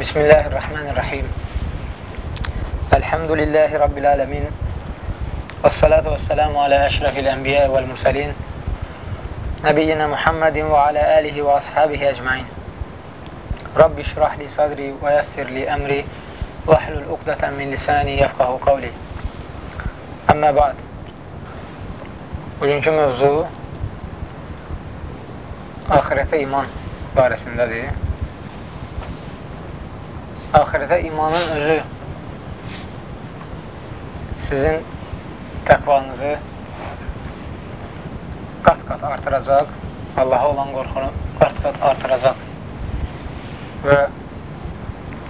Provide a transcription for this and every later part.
Bismillahirrahmanirrahim. Elhamdülillahi Rabbil alemin. والصلاة والسلام على أشرف الأنبياء والمرسلين نبينا محمد وعلى آله وأصحابه أجمعين رب اشرح لي صدري ويسر لي أمري واحلل عقدة من lisani yefqahu qavli Əmmə ba'd Bugünkü mövzu ahirətə iman barəsindədir. Ahirətə imanın özü sizin təqvanızı qat-qat artıracaq, Allaha olan qorxunu qat-qat artıracaq və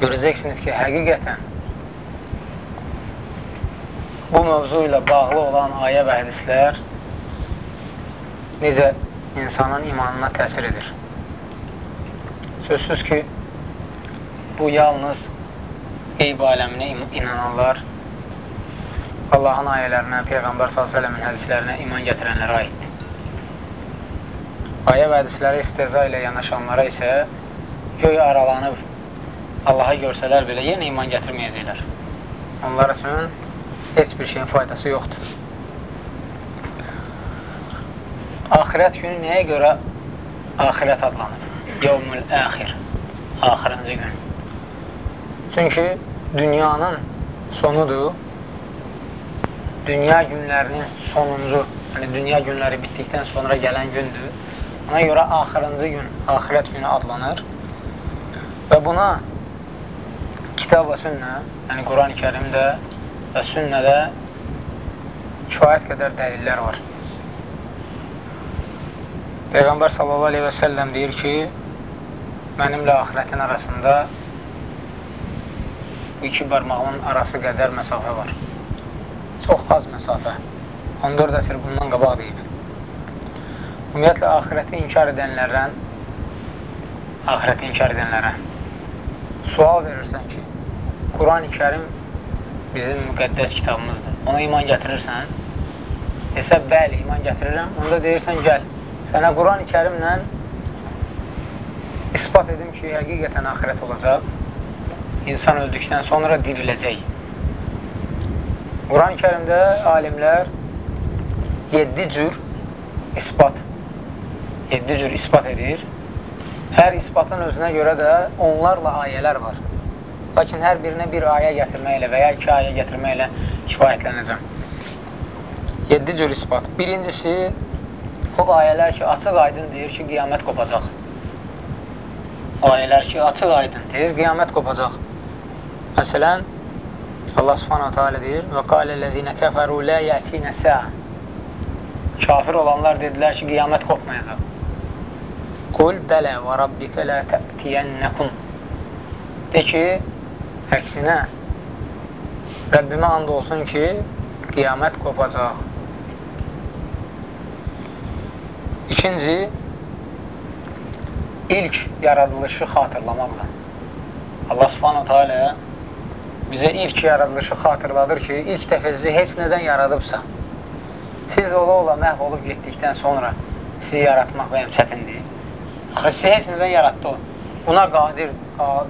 görəcəksiniz ki, həqiqətən bu mövzu ilə bağlı olan ayə və hədislər necə insanın imanına təsir edir. Sözsüz ki, bu yalnız qeyb aləminə inananlar, Allahın ayələrinə, Peyğəmbər s.ə.v-in hədislərinə iman gətirənlərə aiddir. Ayə və hədislərə isteza ilə yanaşanlara isə göy aralanıb Allaha görsələr belə yenə iman gətirməyəcəklər. Onlar üçün heç bir şeyin faydası yoxdur. Ahirət günü nəyə görə ahirət adlanır? Yevmül əxir, axırıncı gün. Çünki dünyanın sonudur, dünya günlərinin sonuncu, yəni dünya günləri bitdikdən sonra gələn gündür. Ona görə axırıncı gün, axirət günü adlanır və buna kitab və sünnə, yəni Quran-ı kərimdə və sünnədə kifayət qədər dəlillər var. Peyğəmbər sallallahu aleyhi və səlləm deyir ki, mənimlə axirətin arasında iki barmağımın arası qədər məsafə var. Çox az məsafə. 14 əsr bundan qabaq deyib. Ümumiyyətlə, axirəti inkar edənlərdən axirəti inkar edənlərə sual verirsən ki, Quran-ı kərim bizim müqəddəs kitabımızdır. Ona iman gətirirsən, desə, bəli, iman gətirirəm, onda deyirsən, gəl, sənə Quran-ı kərimlə ispat edim ki, həqiqətən axirət olacaq, insan öldükdən sonra diriləcək. Quran-ı kərimdə alimlər 7 cür ispat 7 cür ispat edir. Hər isbatın özünə görə də onlarla ayələr var. Lakin hər birinə bir ayə gətirməklə və ya iki ayə gətirməklə kifayətlənəcəm. 7 cür ispat. Birincisi, o ayələr ki, açıq aydın deyir ki, qiyamət qopacaq. Ayələr ki, açıq aydın deyir, qiyamət qopacaq. Məsələn, Allah subhanahu teala deyir, və qaləl-ləzinə kəfəru lə yətinə səə Kafir olanlar dedilər ki, qiyamət qopmayacaq. Qul bələ və rabbikə lə tə'tiyənnəkum De ki, əksinə, Rəbbimə and olsun ki, qiyamət qopacaq. İkinci, ilk yaradılışı xatırlamaqla. Allah subhanahu teala bizə ilk yaradılışı xatırladır ki, ilk dəfə sizi heç nədən yaradıbsa, siz ola-ola məhv olub getdikdən sonra sizi yaratmaq bəyəm çətindir. Axı, sizi heç nədən yaratdı o. Buna qadir,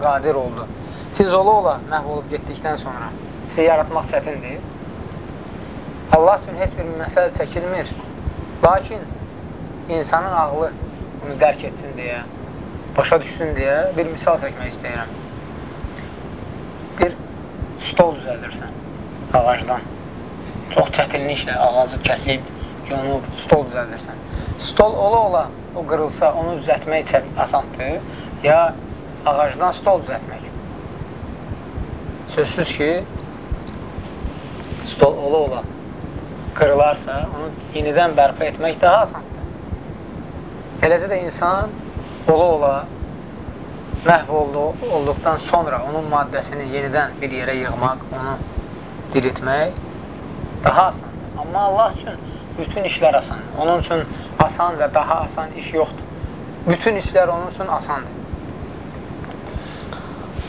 qadir oldu. Siz ola-ola məhv olub getdikdən sonra sizi yaratmaq çətindir. Allah üçün heç bir məsəl çəkilmir. Lakin insanın ağlı bunu dərk etsin deyə, başa düşsün deyə bir misal çəkmək istəyirəm. Stol düzəldirsən ağacdan. Çox çətinliklə ağacı kəsib, yonub, stol düzəldirsən. Stol ola-ola o qırılsa, onu düzəltmək asandır, ya ağacdan stol düzəltmək. Sözsüz ki, stol ola-ola qırılarsa, onu yenidən bərpa etmək daha asandır. Eləcə də insan ola-ola məhv oldu, olduqdan sonra onun maddəsini yenidən bir yerə yığmaq, onu diriltmək daha asandır. Amma Allah üçün bütün işlər asandır. Onun üçün asan və daha asan iş yoxdur. Bütün işlər onun üçün asandır.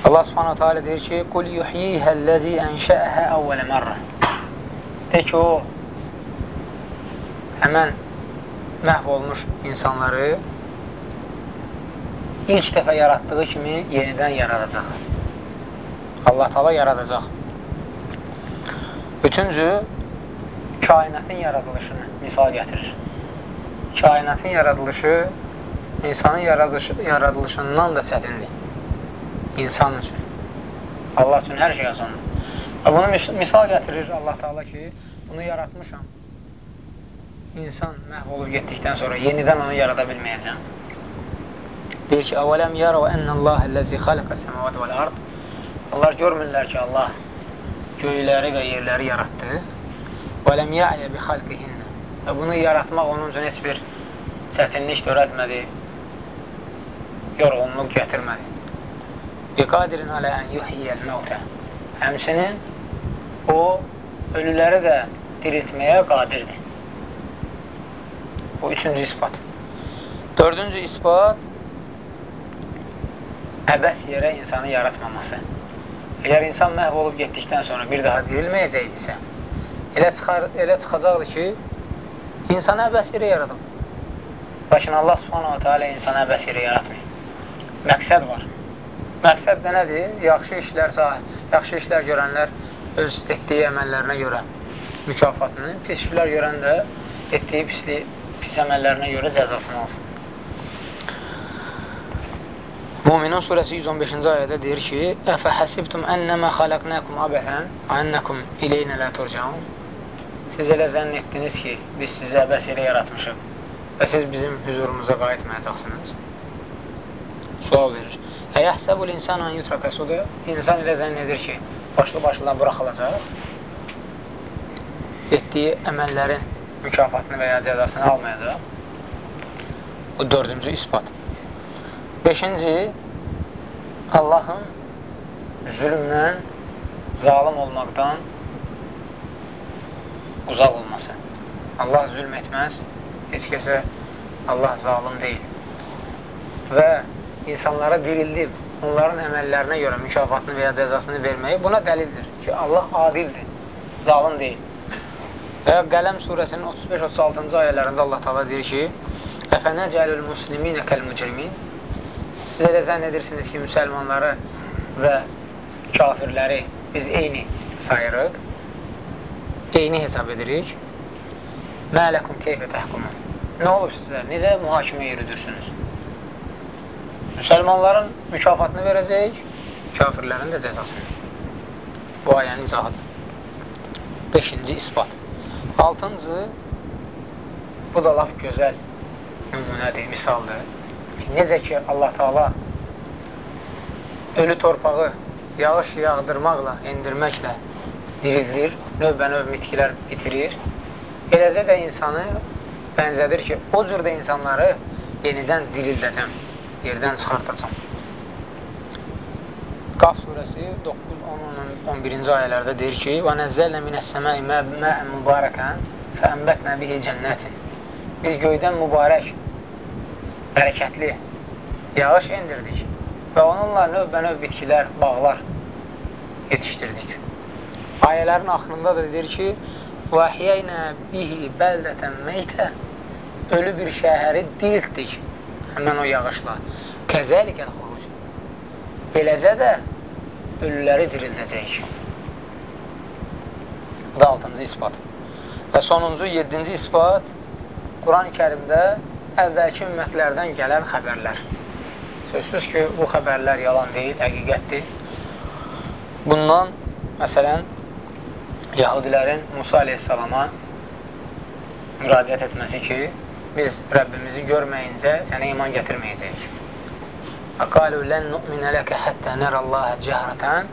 Allah subhanahu teala deyir ki, Qul yuhyihəl-ləzi ənşəəhə əvvələ mərrə De ki, o həmən məhv olmuş insanları ilk dəfə yaratdığı kimi yenidən yaradacaq. Allah tala yaradacaq. Üçüncü, kainatın yaradılışını misal gətirir. Kainatın yaradılışı insanın yaradılışı, yaradılışından da çətindir. İnsan üçün. Allah üçün hər şey asandır. Və bunu misal gətirir Allah Taala ki, bunu yaratmışam. İnsan məhv olub getdikdən sonra yenidən onu yarada bilməyəcəm. Deyir ki, əvələm yərə və ennəlləhə ləzi xaləqə səməvət vəl ard. Onlar görmürlər ki, Allah göyləri və yerləri yaratdı. Və ləm yə'lə bi xalqihinnə. Və bunu yaratmaq onun üçün heç bir çətinlik törətmədi, yorğunluq gətirmədi. Bi qadirin alə ən yuhiyyəl məvtə. Həmsinin o, ölüləri də diriltməyə qadirdir. Bu üçüncü ispat. Dördüncü ispat əbəs yerə insanı yaratmaması. Əgər insan məhv olub getdikdən sonra bir daha dirilməyəcəkdirsə, elə, çıxar, elə çıxacaqdır ki, insanı əbəs yerə yaradıb. Lakin Allah subhanahu teala insanı əbəs yerə yaratmıyor. Məqsəd var. Məqsəd də nədir? Yaxşı işlər, yaxşı işlər görənlər öz etdiyi əməllərinə görə mükafatını, pis işlər görən də etdiyi pisli, pis əməllərinə görə cəzasını alsın. Müminin surəsi 115-ci ayədə deyir ki, Əfə həsibtum ənəmə xaləqnəkum abəhən, ənəkum ileynə lə turcaun. Siz elə zənn etdiniz ki, biz sizi əbəs elə yaratmışıq və siz bizim hüzurumuza qayıtmayacaqsınız. Sual verir. Əyəhsəbul insan an yutraka suda. İnsan elə zənn edir ki, başlı başına buraxılacaq. Etdiyi əməllərin mükafatını və ya cəzasını almayacaq. Bu dördüncü ispat. Beşinci, Allahın zülmdən, zalim olmaqdan uzaq olması. Allah zülm etməz, heç kəsə Allah zalim deyil. Və insanlara dirildib, onların əməllərinə görə mükafatını və ya cəzasını verməyi buna dəlildir ki, Allah adildir, zalim deyil. Və Qələm surəsinin 35-36-cı ayələrində Allah taala deyir ki, Əfənəcəlül musliminə kəl-mücrimin Siz elə zənn edirsiniz ki, müsəlmanları və kafirləri biz eyni sayırıq, eyni hesab edirik. Mələkum keyfə təhkumun. Nə olub sizə? Necə mühakimə yürüdürsünüz? Müsəlmanların mükafatını verəcək, kafirlərin də cəzasını. Bu ayənin izahıdır. Beşinci ispat. Altıncı, bu da laf gözəl nümunədir, misaldır necə ki Allah Taala ölü torpağı yağış yağdırmaqla, endirməklə dirildir, növbə-növ mitkilər bitirir. Eləcə də insanı bənzədir ki, o cür də insanları yenidən dirildəcəm, yerdən çıxartacam. Qaf surəsi 9-10-11-ci ayələrdə deyir ki, وَنَزَّلْنَ مِنَ السَّمَاءِ مَاءً مُبَارَكًا فَأَنْبَتْنَا بِهِ جَنَّةٍ Biz göydən mübarək bərəkətli yağış endirdik və onunla növbə-növ bitkilər, bağlar yetişdirdik. Ayələrin axırında da deyir ki, وَحْيَيْنَا بِهِ بَلْدَةً مَيْتə Ölü bir şəhəri diriltdik həmən o yağışla. Kəzəlikən xuruc. Beləcə də ölüləri dirildəcək. Bu da altıncı ispat. Və sonuncu, yedinci ispat Quran-ı kərimdə əvvəlki ümmətlərdən gələn xəbərlər. Sözsüz ki, bu xəbərlər yalan deyil, həqiqətdir. Bundan, məsələn, Yahudilərin Musa aleyhissalama müraciət etməsi ki, biz Rəbbimizi görməyincə sənə iman gətirməyəcəyik. Qalu lən nu'minə ləkə həttə nərəllahə cəhrətən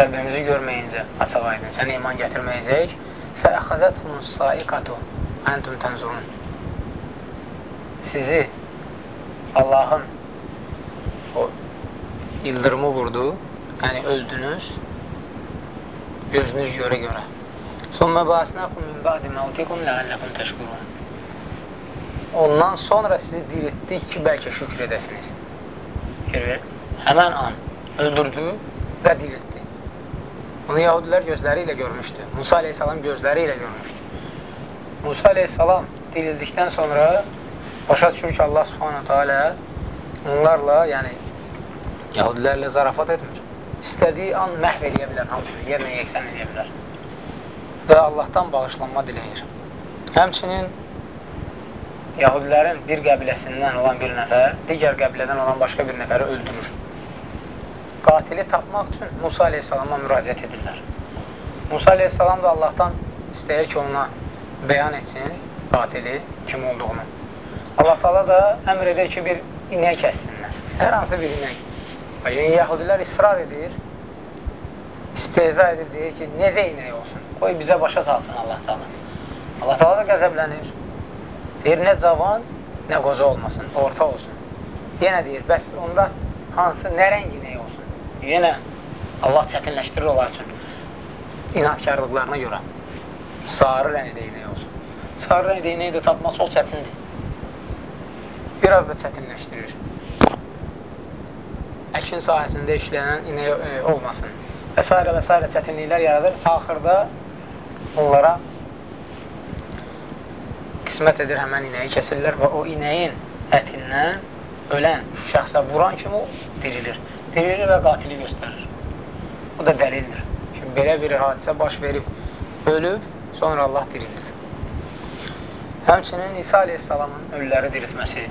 Rəbbimizi görməyincə açıq aydın sənə iman gətirməyəcəyik. Fəəxəzəthumus saiqatu əntum tənzurun sizi Allahın o ildırımı vurdu, yəni öldünüz, gözünüz görə-görə. Sonra basnakum min ba'di mautikum la'allakum təşkurun. Ondan sonra sizi diriltdik ki, bəlkə şükür edəsiniz. Görək, həmən an öldürdü və diriltdi. Bunu yahudilər gözləri ilə görmüşdü. Musa aleyhissalam gözləri ilə görmüşdü. Musa aleyhissalam dirildikdən sonra Başa düşür ki, Allah subhanətə alə onlarla, yəni yahudilərlə zarafat etmir. istədiyi an məhv eləyə bilər hamısını, yerlə yeksən eləyə bilər. Və Allahdan bağışlanma diləyir. Həmçinin Yahudilərin bir qəbiləsindən olan bir nəfər digər qəbilədən olan başqa bir nəfəri öldürür. Qatili tapmaq üçün Musa aleyhissalama müraciət edirlər. Musa aleyhissalam da Allahdan istəyir ki, ona bəyan etsin qatili kim olduğunu. Allah Taala da əmr edir ki, bir inək kəssinlər. Hər hansı bir inək. Yəni, Yahudilər israr edir, isteza edir, deyir ki, necə inək olsun? Qoy bizə başa salsın Allah Taala. Allah Taala da qəzəblənir. Deyir, nə cavan, nə qoca olmasın, orta olsun. Yenə deyir, bəs onda hansı, nə rəng inək olsun? Yenə Allah çətinləşdirir onlar üçün inatkarlıqlarına görə. Sarı rəngdə inək olsun. Sarı rəngdə inəyi də tapmaq çox çətindir. Biraz da çətinləşdirir. Əkin sahəsində işlənən inək e, olmasın. Və s. və s. çətinliklər yaradır. Axırda onlara qismət edir həmən inəyi kəsirlər və o inəyin ətindən ölən şəxsə vuran kimi o dirilir. Dirilir və qatili göstərir. O da dəlildir. Şimdi belə bir hadisə baş verib, ölüb, sonra Allah dirildir. Həmçinin İsa aleyhissalamın ölüləri diriltməsi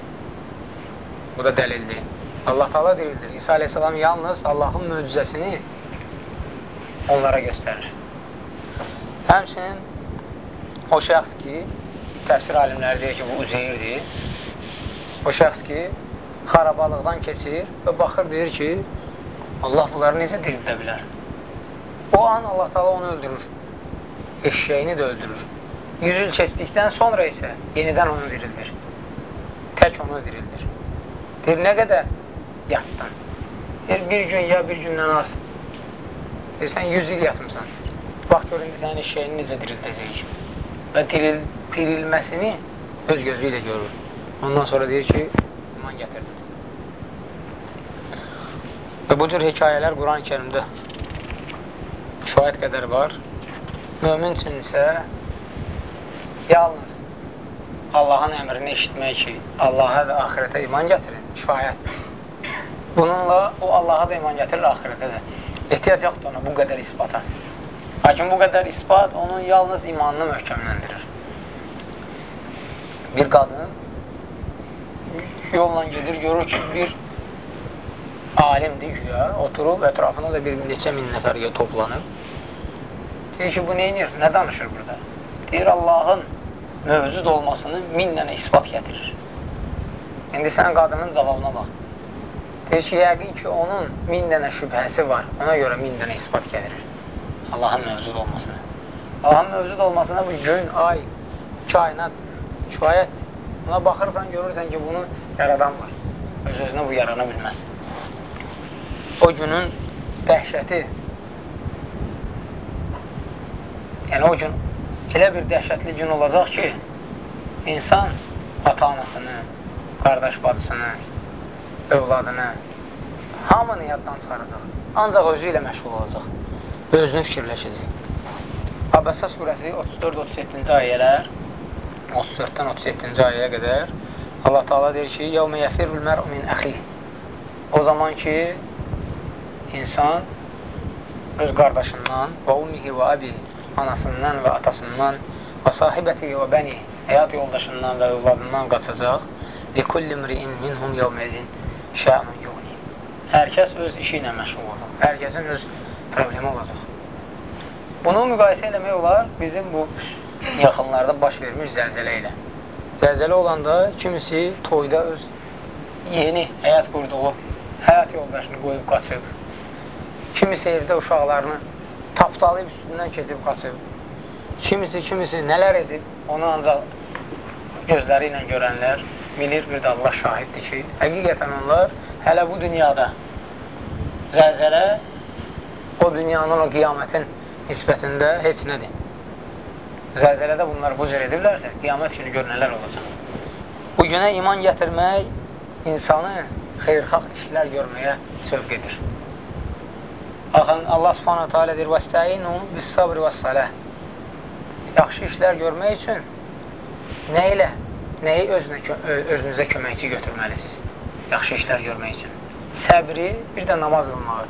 bu da dəlildir. Allah Taala dirildir. İsa aleyhissalam yalnız Allahın möcüzəsini onlara göstərir. Həmçinin o şəxs ki, təfsir alimləri deyir ki, bu Uzeyrdir. O şəxs ki, xarabalıqdan keçir və baxır, deyir ki, Allah bunları necə dirildə bilər? O an Allah Taala onu öldürür. Eşeğini də öldürür. Yüz il keçdikdən sonra isə yenidən onu dirildir. Tək onu dirildir. Deyir, nə qədər yatdın? Deyir, bir gün ya bir gündən az. Deyir, sən yüz il yatmısan. Bax, gör, indi sənin eşeğini necə dirildəcək? Və diril, dirilməsini öz gözü ilə görür. Ondan sonra deyir ki, iman gətirdim. Və bu cür hekayələr Quran-ı kərimdə kifayət qədər var. Mömin üçün isə yalnız Allahın əmrini eşitmək ki, Allaha və axirətə iman gətirin, kifayət. Bununla o Allaha da iman gətirir, axirətə də. Ehtiyac yoxdur ona bu qədər isbata. Lakin bu qədər isbat onun yalnız imanını möhkəmləndirir. Bir qadın yolla gedir, görür ki, bir alimdir güya, oturub ətrafına da bir neçə min nəfər toplanıb. Deyir ki, bu neynir? Nə danışır burada? Deyir, Allahın mövcud olmasını min dənə ispat gətirir. İndi sən qadının cavabına bax. Deyir ki, yəqin ki, onun min dənə şübhəsi var. Ona görə min dənə ispat gətirir. Allahın mövcud olmasını. Allahın mövcud olmasına bu gün, ay, kainat kifayətdir. Buna baxırsan, görürsən ki, bunu yaradan var. Öz-özünə bu yarana bilməz. O günün dəhşəti Yəni o gün elə bir dəhşətli gün olacaq ki, insan ata-anasını, qardaş bacısını, övladını, hamını yaddan çıxaracaq. Ancaq özü ilə məşğul olacaq özünü fikirləşəcək. Abəsə surəsi 34-37-ci ayələr 34-dən 37-ci ayəyə qədər Allah Taala deyir ki: "Yevme yefirul mer'u min axi." O zaman ki insan öz qardaşından və ummihi və abihi anasından və atasından və sahibəti və bəni həyat yoldaşından və övladından qaçacaq. Likulli mri'in minhum yevmezin şə'nun yuğni. Hər kəs öz işi ilə məşğul olacaq. Hər kəsin öz problemi olacaq. Bunu müqayisə eləmək olar bizim bu yaxınlarda baş vermiş zəlzələ ilə. Zəlzələ olanda kimisi toyda öz yeni həyat qurduğu həyat yoldaşını qoyub qaçıb. Kimisi evdə uşaqlarını tapdalayıb üstündən keçib qaçıb. Kimisi, kimisi nələr edib, onu ancaq gözləri ilə görənlər minir, bir də Allah şahiddir ki, həqiqətən onlar hələ bu dünyada zəlzələ o dünyanın, o qiyamətin nisbətində heç nədir. Zəlzələdə bunlar bu cür edirlərsə, qiyamət günü gör nələr olacaq. Bu günə iman gətirmək insanı xeyrxalq işlər görməyə sövq edir. Axın Allah subhanahu teala deyir, vəstəyinu bis sabr və salə. Yaxşı işlər görmək üçün nə ilə? Nəyi özünə, özünüzə köməkçi götürməlisiniz? Yaxşı işlər görmək üçün. Səbri, bir də namaz qılmağı.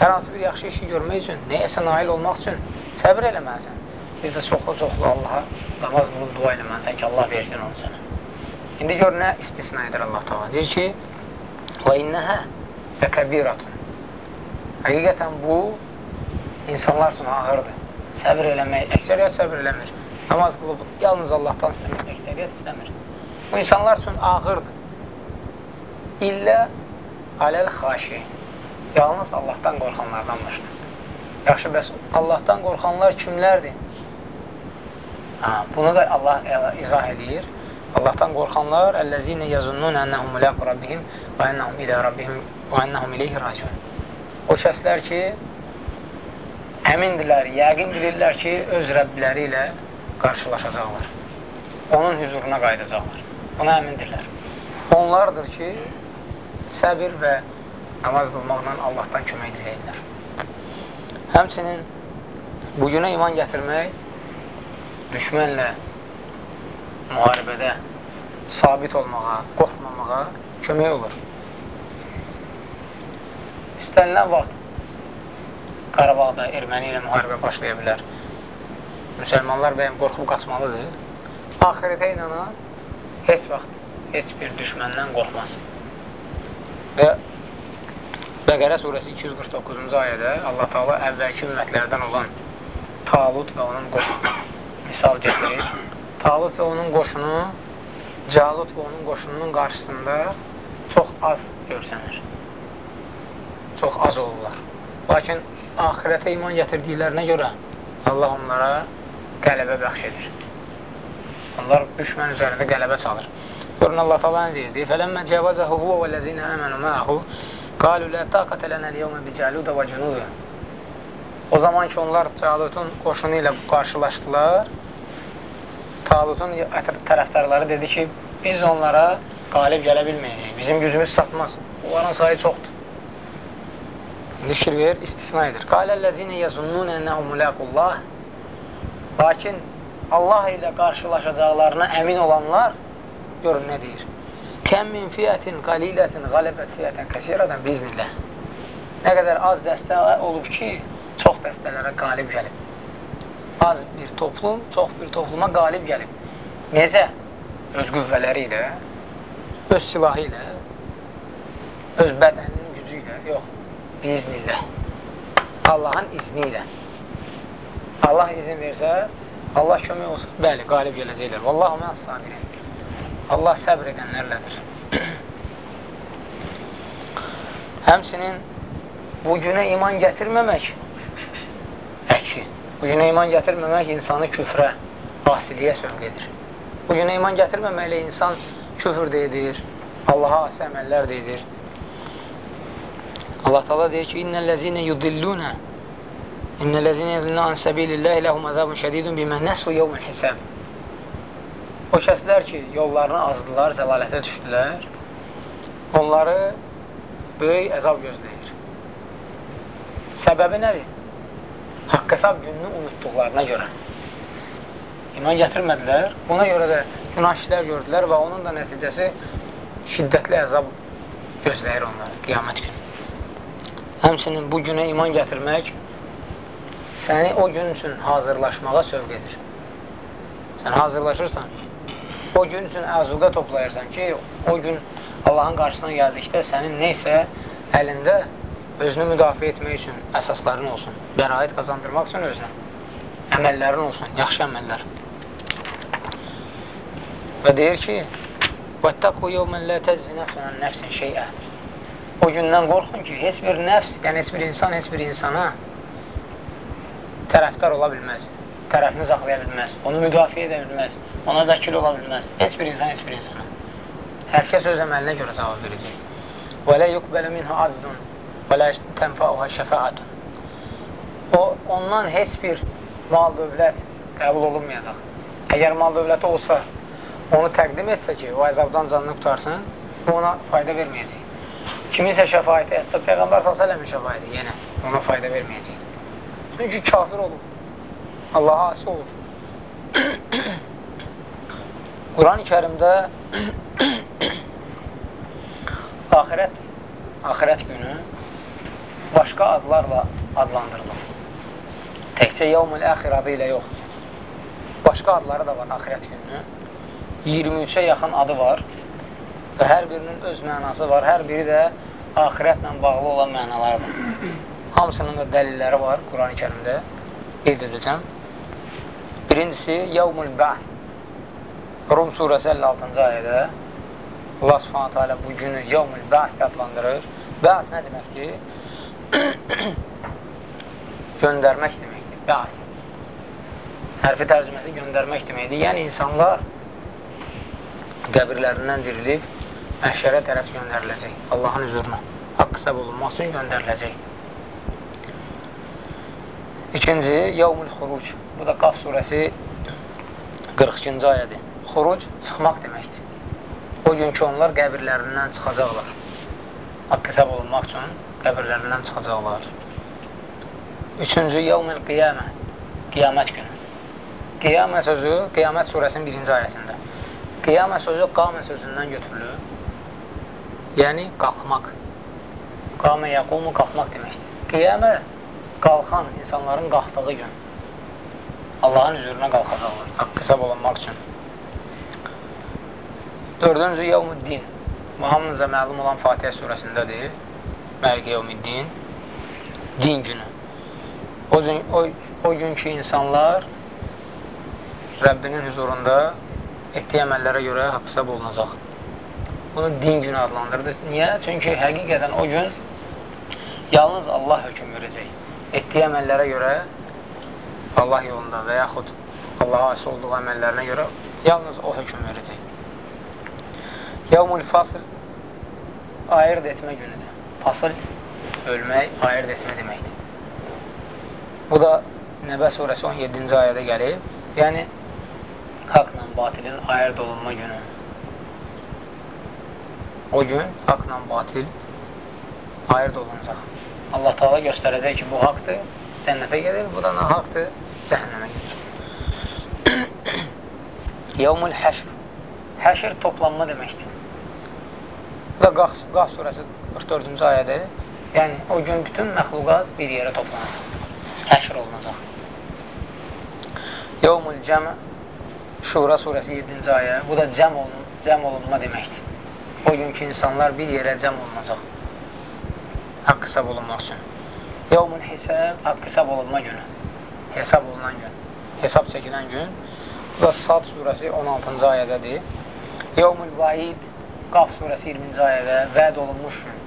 Hər hansı bir yaxşı işi görmək üçün, nəyəsə nail olmaq üçün səbr eləməlisən. Bir də çoxlu-çoxlu Allaha namaz qılıb dua eləməlisən ki, Allah versin onu sənə. İndi gör nə istisna edir Allah taala. Deyir ki: "Və innəhə ləkəbiratun." Həqiqətən bu insanlar üçün ağırdır. Səbr eləmək, əksəriyyət səbr eləmir. Namaz qılıb yalnız Allahdan istəmək, əksəriyyət istəmir. Bu insanlar üçün ağırdır. İllə aləl xaşi. Yalnız Allahdan qorxanlardan başqa. Yaxşı, bəs Allahdan qorxanlar kimlərdir? Ha, bunu da Allah izah edir. Allahdan qorxanlar əlləzinə yazunun ənəhum mulaqu rabbihim və ennəhum ilə rabbihim və ennəhum ileyhi raciun. O kəslər ki, əmindirlər, yəqin bilirlər ki, öz Rəbbiləri ilə qarşılaşacaqlar. Onun hüzuruna qayıdacaqlar. Buna əmindirlər. Onlardır ki, səbir və namaz qılmaqla Allahdan kömək diləyirlər. Həmçinin bu günə iman gətirmək düşmənlə müharibədə sabit olmağa, qorxmamağa kömək olur. İstənilən vaxt Qarabağda erməni ilə müharibə başlaya bilər. Müsəlmanlar bəyəm qorxub qaçmalıdır. Ahirətə inanan heç vaxt heç bir düşməndən qorxmaz. Və Bəqərə surəsi 249-cu ayədə Allah Taala əvvəlki ümmətlərdən olan Talut və onun qoşunu misal gətirir. Talut və onun qoşunu Calut və onun qoşununun qarşısında çox az görsənir. Çox az olurlar. Lakin ahirətə iman gətirdiklərinə görə Allah onlara qələbə bəxş edir. Onlar düşmən üzərində qələbə çalır. Görün Allah Taala nə deyir? Fələmmə cəvazəhu huve və ləzinə əmənu ma'ahu qalu la taqata lana al-yawma bi Caluda və Cunuda. O zaman ki onlar Calutun qoşunu ilə qarşılaşdılar, Talutun tərəfdarları dedi ki, biz onlara qalib gələ bilməyəcəyik. Bizim gücümüz satmaz. Onların sayı çoxdur. İndi fikir ver, istisna edir. Qaləl-ləzinə yəzunnun ənəhu mulaqullah. Lakin Allah ilə qarşılaşacaqlarına əmin olanlar görün nə deyir. Kəm min fiyyətin qalilətin qalibət fiyyətən kəsirədən biznillah. Nə qədər az dəstə olub ki, çox dəstələrə qalib gəlib. Az bir toplum, çox bir topluma qalib gəlib. Necə? Öz qüvvələri ilə, öz silahı ilə, öz bədəninin gücü ilə, yox, biiznillah. Allahın izni ilə. Allah izin versə, Allah kömək olsa, bəli, qalib gələcəklər. Vallahu mən sabirin. Allah səbr edənlərlədir. Həmsinin bu günə iman gətirməmək əksi. Bu günə iman gətirməmək insanı küfrə, asiliyə sövq edir. Bu günə iman gətirməməklə insan küfür də edir, Allaha asi əməllər də edir. Allah Taala deyir ki: "İnnellezine yudilluna İnnellezine yudilluna an sabilillahi lehum azabun şedidun bima nasu yevmel hisab." O kəslər ki, yollarını azdılar, zəlalətə düşdülər, onları böyük əzab gözləyir. Səbəbi nədir? Haqq hesab gününü unutduqlarına görə. İman gətirmədilər, buna görə də günah işlər gördülər və onun da nəticəsi şiddətli əzab gözləyir onları qiyamət günü. Həmçinin bu günə iman gətirmək səni o gün üçün hazırlaşmağa sövq edir. Sən hazırlaşırsan, o gün üçün əzuqə toplayırsan ki, o gün Allahın qarşısına gəldikdə sənin neysə əlində özünü müdafiə etmək üçün əsasların olsun, bəraət qazandırmaq üçün özünə əməllərin olsun, yaxşı əməllər. Və deyir ki, وَاتَّقُوا يَوْمًا لَا تَجْزِ نَفْسٌ عَنْ نَفْسٍ شَيْئًا O gündən qorxun ki, heç bir nəfs, yəni heç bir insan, heç bir insana tərəfdar ola bilməz, tərəfini saxlaya bilməz, onu müdafiə edə bilməz, ona vəkil ola bilməz. Heç bir insan, heç bir insana. Hər kəs öz əməlinə görə cavab verəcək. Və lə yuqbələ minhə adlun və lə tənfəuhə şəfəatun. O, ondan heç bir mal dövlət qəbul olunmayacaq. Əgər mal dövləti olsa, onu təqdim etsə ki, o əzabdan canını qutarsın, ona fayda verməyəcək. Kiminsə şəfayəti, hətta Peyğəmbər s.ə.v-in şəfayəti yenə ona fayda verməyəcək. Çünki kafir olub, Allaha asi olub. Quran-ı kərimdə axirət, axirət günü başqa adlarla adlandırılır. Təkcə yevmül əxir adı ilə yox. Başqa adları da var axirət gününün. 23-ə yaxın adı var və hər birinin öz mənası var. Hər biri də axirətlə bağlı olan mənalardır. Hamısının da dəlilləri var Quran-ı kərimdə qeyd edəcəm. Birincisi, Yevmül Bəh Rum surəsi 56-cı ayədə Allah subhanətə alə bu günü Yevmül Bəh adlandırır. Bəs nə deməkdir? göndərmək deməkdir. Bəs. Hərfi tərcüməsi göndərmək deməkdir. Yəni, insanlar qəbirlərindən dirilib məhşərə tərəf göndəriləcək. Allahın hüzuruna. Haqq səb olunmaq üçün göndəriləcək. İkinci, Yevmül Xuruc. Bu da Qaf surəsi 42-ci ayədir. Xuruc çıxmaq deməkdir. O gün ki, onlar qəbirlərindən çıxacaqlar. Haqq hesab olunmaq üçün qəbirlərindən çıxacaqlar. Üçüncü, Yevmül Qiyamə. Qiyamət günü. Qiyamə sözü Qiyamət surəsinin birinci ayəsində. Qiyamə sözü qamə sözündən götürülür. Yəni, qalxmaq. Qamə yaqumu qalxmaq deməkdir. Qiyamə qalxan insanların qalxdığı gün Allahın üzrünə qalxacaqlar, haqq hesab olunmaq üçün. Dördüncü, Yevmuddin. Bu hamınıza məlum olan Fatihə surəsindədir. Məlik Yevmuddin. Din günü. O, gün, o, o gün ki, insanlar Rəbbinin huzurunda etdiyi əməllərə görə haqq hesab olunacaq. Bunu din günü adlandırdı. Niyə? Çünki həqiqətən o gün yalnız Allah hökum verəcək etdiyi əməllərə görə Allah yolunda və yaxud Allaha aşı olduğu əməllərinə görə yalnız o hökum verəcək. Yevmul fasıl ayırt etmə günüdür. Fasıl ölmək, ayırt etmə deməkdir. Bu da Nəbə surəsi 17-ci ayədə gəlib. Yəni, haqla batilin ayırt olunma günü. O gün haqla batil ayırt olunacaq. Allah Taala göstərəcək ki, bu haqdır, cənnətə gedir, bu da nahaqdır, cəhənnəmə gedir. Yevmul həşr. Həşr toplanma deməkdir. Da Qaf, Qaf surəsi 44-cü ayədir. Yəni, o gün bütün məxluqat bir yerə toplanacaq. Həşr olunacaq. Yevmul cəm Şura surəsi 7-ci ayə. Bu da cəm, olun, cəm olunma deməkdir. O gün ki, insanlar bir yerə cəm olunacaq haqq hesab olunmaq üçün. Yevmun hisab, haqq hesab olunma günü. Hesab olunan gün. Hesab çəkilən gün. Bu da Sad surəsi 16-cı ayədədir. Yevmul vaid, Qaf surəsi 20-ci ayədə vəd olunmuş gün.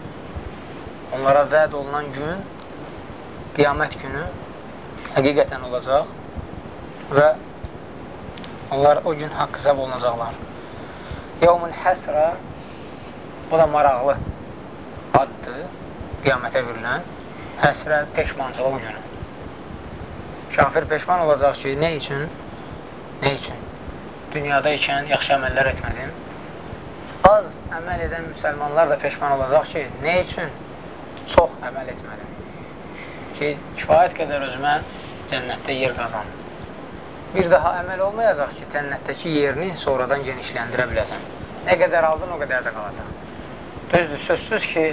Onlara vəd olunan gün qiyamət günü həqiqətən olacaq və onlar o gün haqq hesab olunacaqlar. Yevmul həsrə bu da maraqlı addır qiyamətə verilən həsrət, peşmançılıq günü. Kafir peşman olacaq ki, nə üçün? Nə üçün? Dünyada ikən yaxşı əməllər etmədim. Az əməl edən müsəlmanlar da peşman olacaq ki, nə üçün? Çox əməl etmədim. Ki, kifayət qədər özümə cənnətdə yer qazandım. Bir daha əməl olmayacaq ki, cənnətdəki yerini sonradan genişləndirə biləsən. Nə qədər aldın, o qədər də qalacaq. Düzdür, sözsüz ki,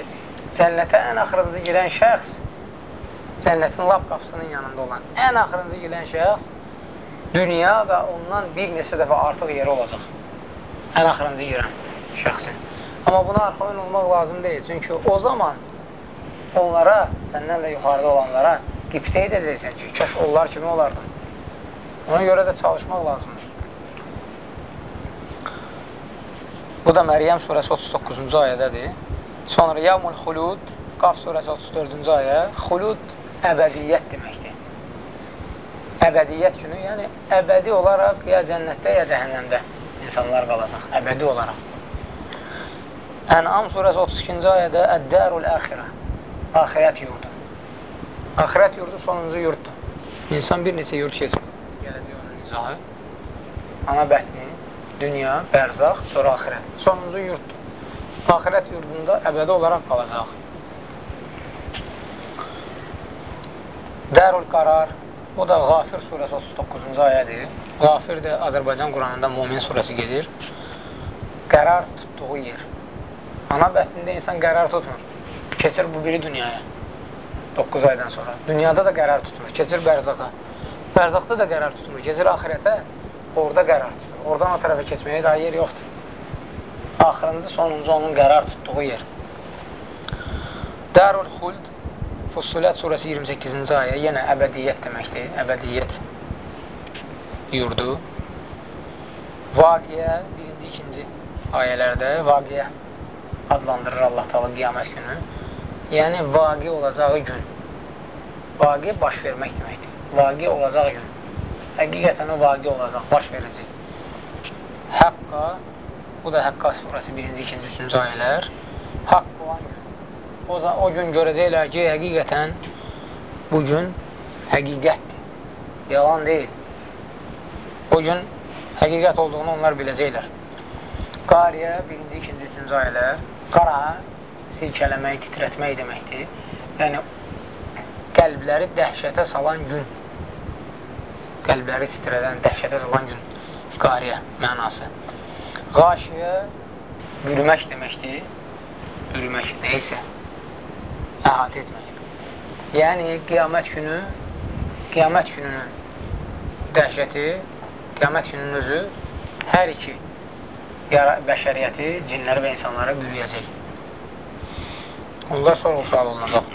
cənnətə ən axırıncı girən şəxs, cənnətin lap qapısının yanında olan ən axırıncı girən şəxs dünya və ondan bir neçə dəfə artıq yeri olacaq. Ən axırıncı girən şəxsin. Amma buna arxalan olmaq lazım deyil. Çünki o zaman onlara, səndən də yuxarıda olanlara qiptə edəcəksən ki, kəş onlar kimi olardı. Ona görə də çalışmaq lazımdır. Bu da Məryəm surəsi 39-cu ayədədir. Sonra Yavmul Xulud, Qaf surəsi 34-cü ayə, Xulud əbədiyyət deməkdir. Əbədiyyət günü, yəni əbədi olaraq ya cənnətdə, ya cəhənnəmdə insanlar qalacaq, əbədi olaraq. Ən'am surəsi 32-ci ayədə Əddərul əxirə, axirət yurdu. Axirət yurdu sonuncu yurddur. İnsan bir neçə yurd keçir. Gələcək onun izahı. Ana bətni, dünya, bərzaq, sonra axirət. Sonuncu yurddur axirət yurdunda əbədi olaraq qalacaq. Dərul Qarar, bu da Qafir surəsi 39-cu ayədir. Qafir də Azərbaycan Quranında Mumin surəsi gedir. Qərar tutduğu yer. Ana bətnində insan qərar tutmur. Keçir bu biri dünyaya. 9 aydan sonra. Dünyada da qərar tutur, keçir bərzaqa. Bərzaqda da qərar tutmur, keçir axirətə, orada qərar tutur. Oradan o tərəfə keçməyə daha yer yoxdur. Axırıncı, sonuncu onun qərar tutduğu yer. Darul Xuld Fussilət surəsi 28-ci ayə yenə əbədiyyət deməkdir, əbədiyyət yurdu. Vaqiyə, birinci, ikinci ayələrdə vaqiyə adlandırır Allah talı qiyamət günü. Yəni, vaqi olacağı gün. Vaqi baş vermək deməkdir. Vaqi olacaq gün. Həqiqətən o vaqi olacaq, baş verəcək. Həqqa, bu da Həqqa surəsi 1-ci, 2-ci, 3-cü ayələr. Haqq olan gün. O, o gün görəcəklər ki, həqiqətən bu gün həqiqətdir. Yalan deyil. O gün həqiqət olduğunu onlar biləcəklər. Qariyə, birinci, ikinci, üçüncü ayələr. Qara, silkələmək, titrətmək deməkdir. Yəni, qəlbləri dəhşətə salan gün. Qəlbləri titrədən, dəhşətə salan gün. Qariyə mənası. Qaşiyə, bürümək deməkdir. Bürümək neysə, əhatə etmək. Yəni, qiyamət günü, qiyamət gününün dəhşəti qiyamət günün özü hər iki bəşəriyyəti, cinləri və insanları bürüyəcək. Onlar sorğu sual olunacaq.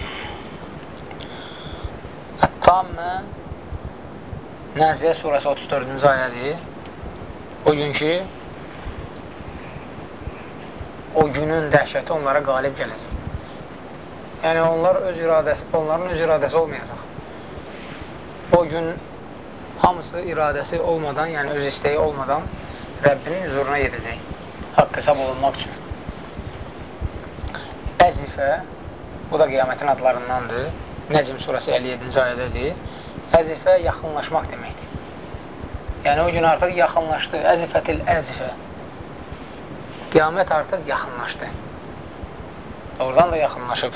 Ət-Tammə Nəziyə surəsi 34-cü ayədir. O gün ki, o günün dəhşəti onlara qalib gələcək. Yəni, onlar öz iradəsi, onların öz iradəsi olmayacaq. O gün hamısı iradəsi olmadan, yəni öz istəyi olmadan Rəbbinin huzuruna gedəcək. Haqq hesab olunmaq üçün. Əzifə, bu da qiyamətin adlarındandır. Nəcm surəsi 57-ci ayədədir. Əzifə yaxınlaşmaq deməkdir. Yəni, o gün artıq yaxınlaşdı. Əzifətil əzifə. Qiyamət artıq yaxınlaşdı. Oradan da yaxınlaşıb.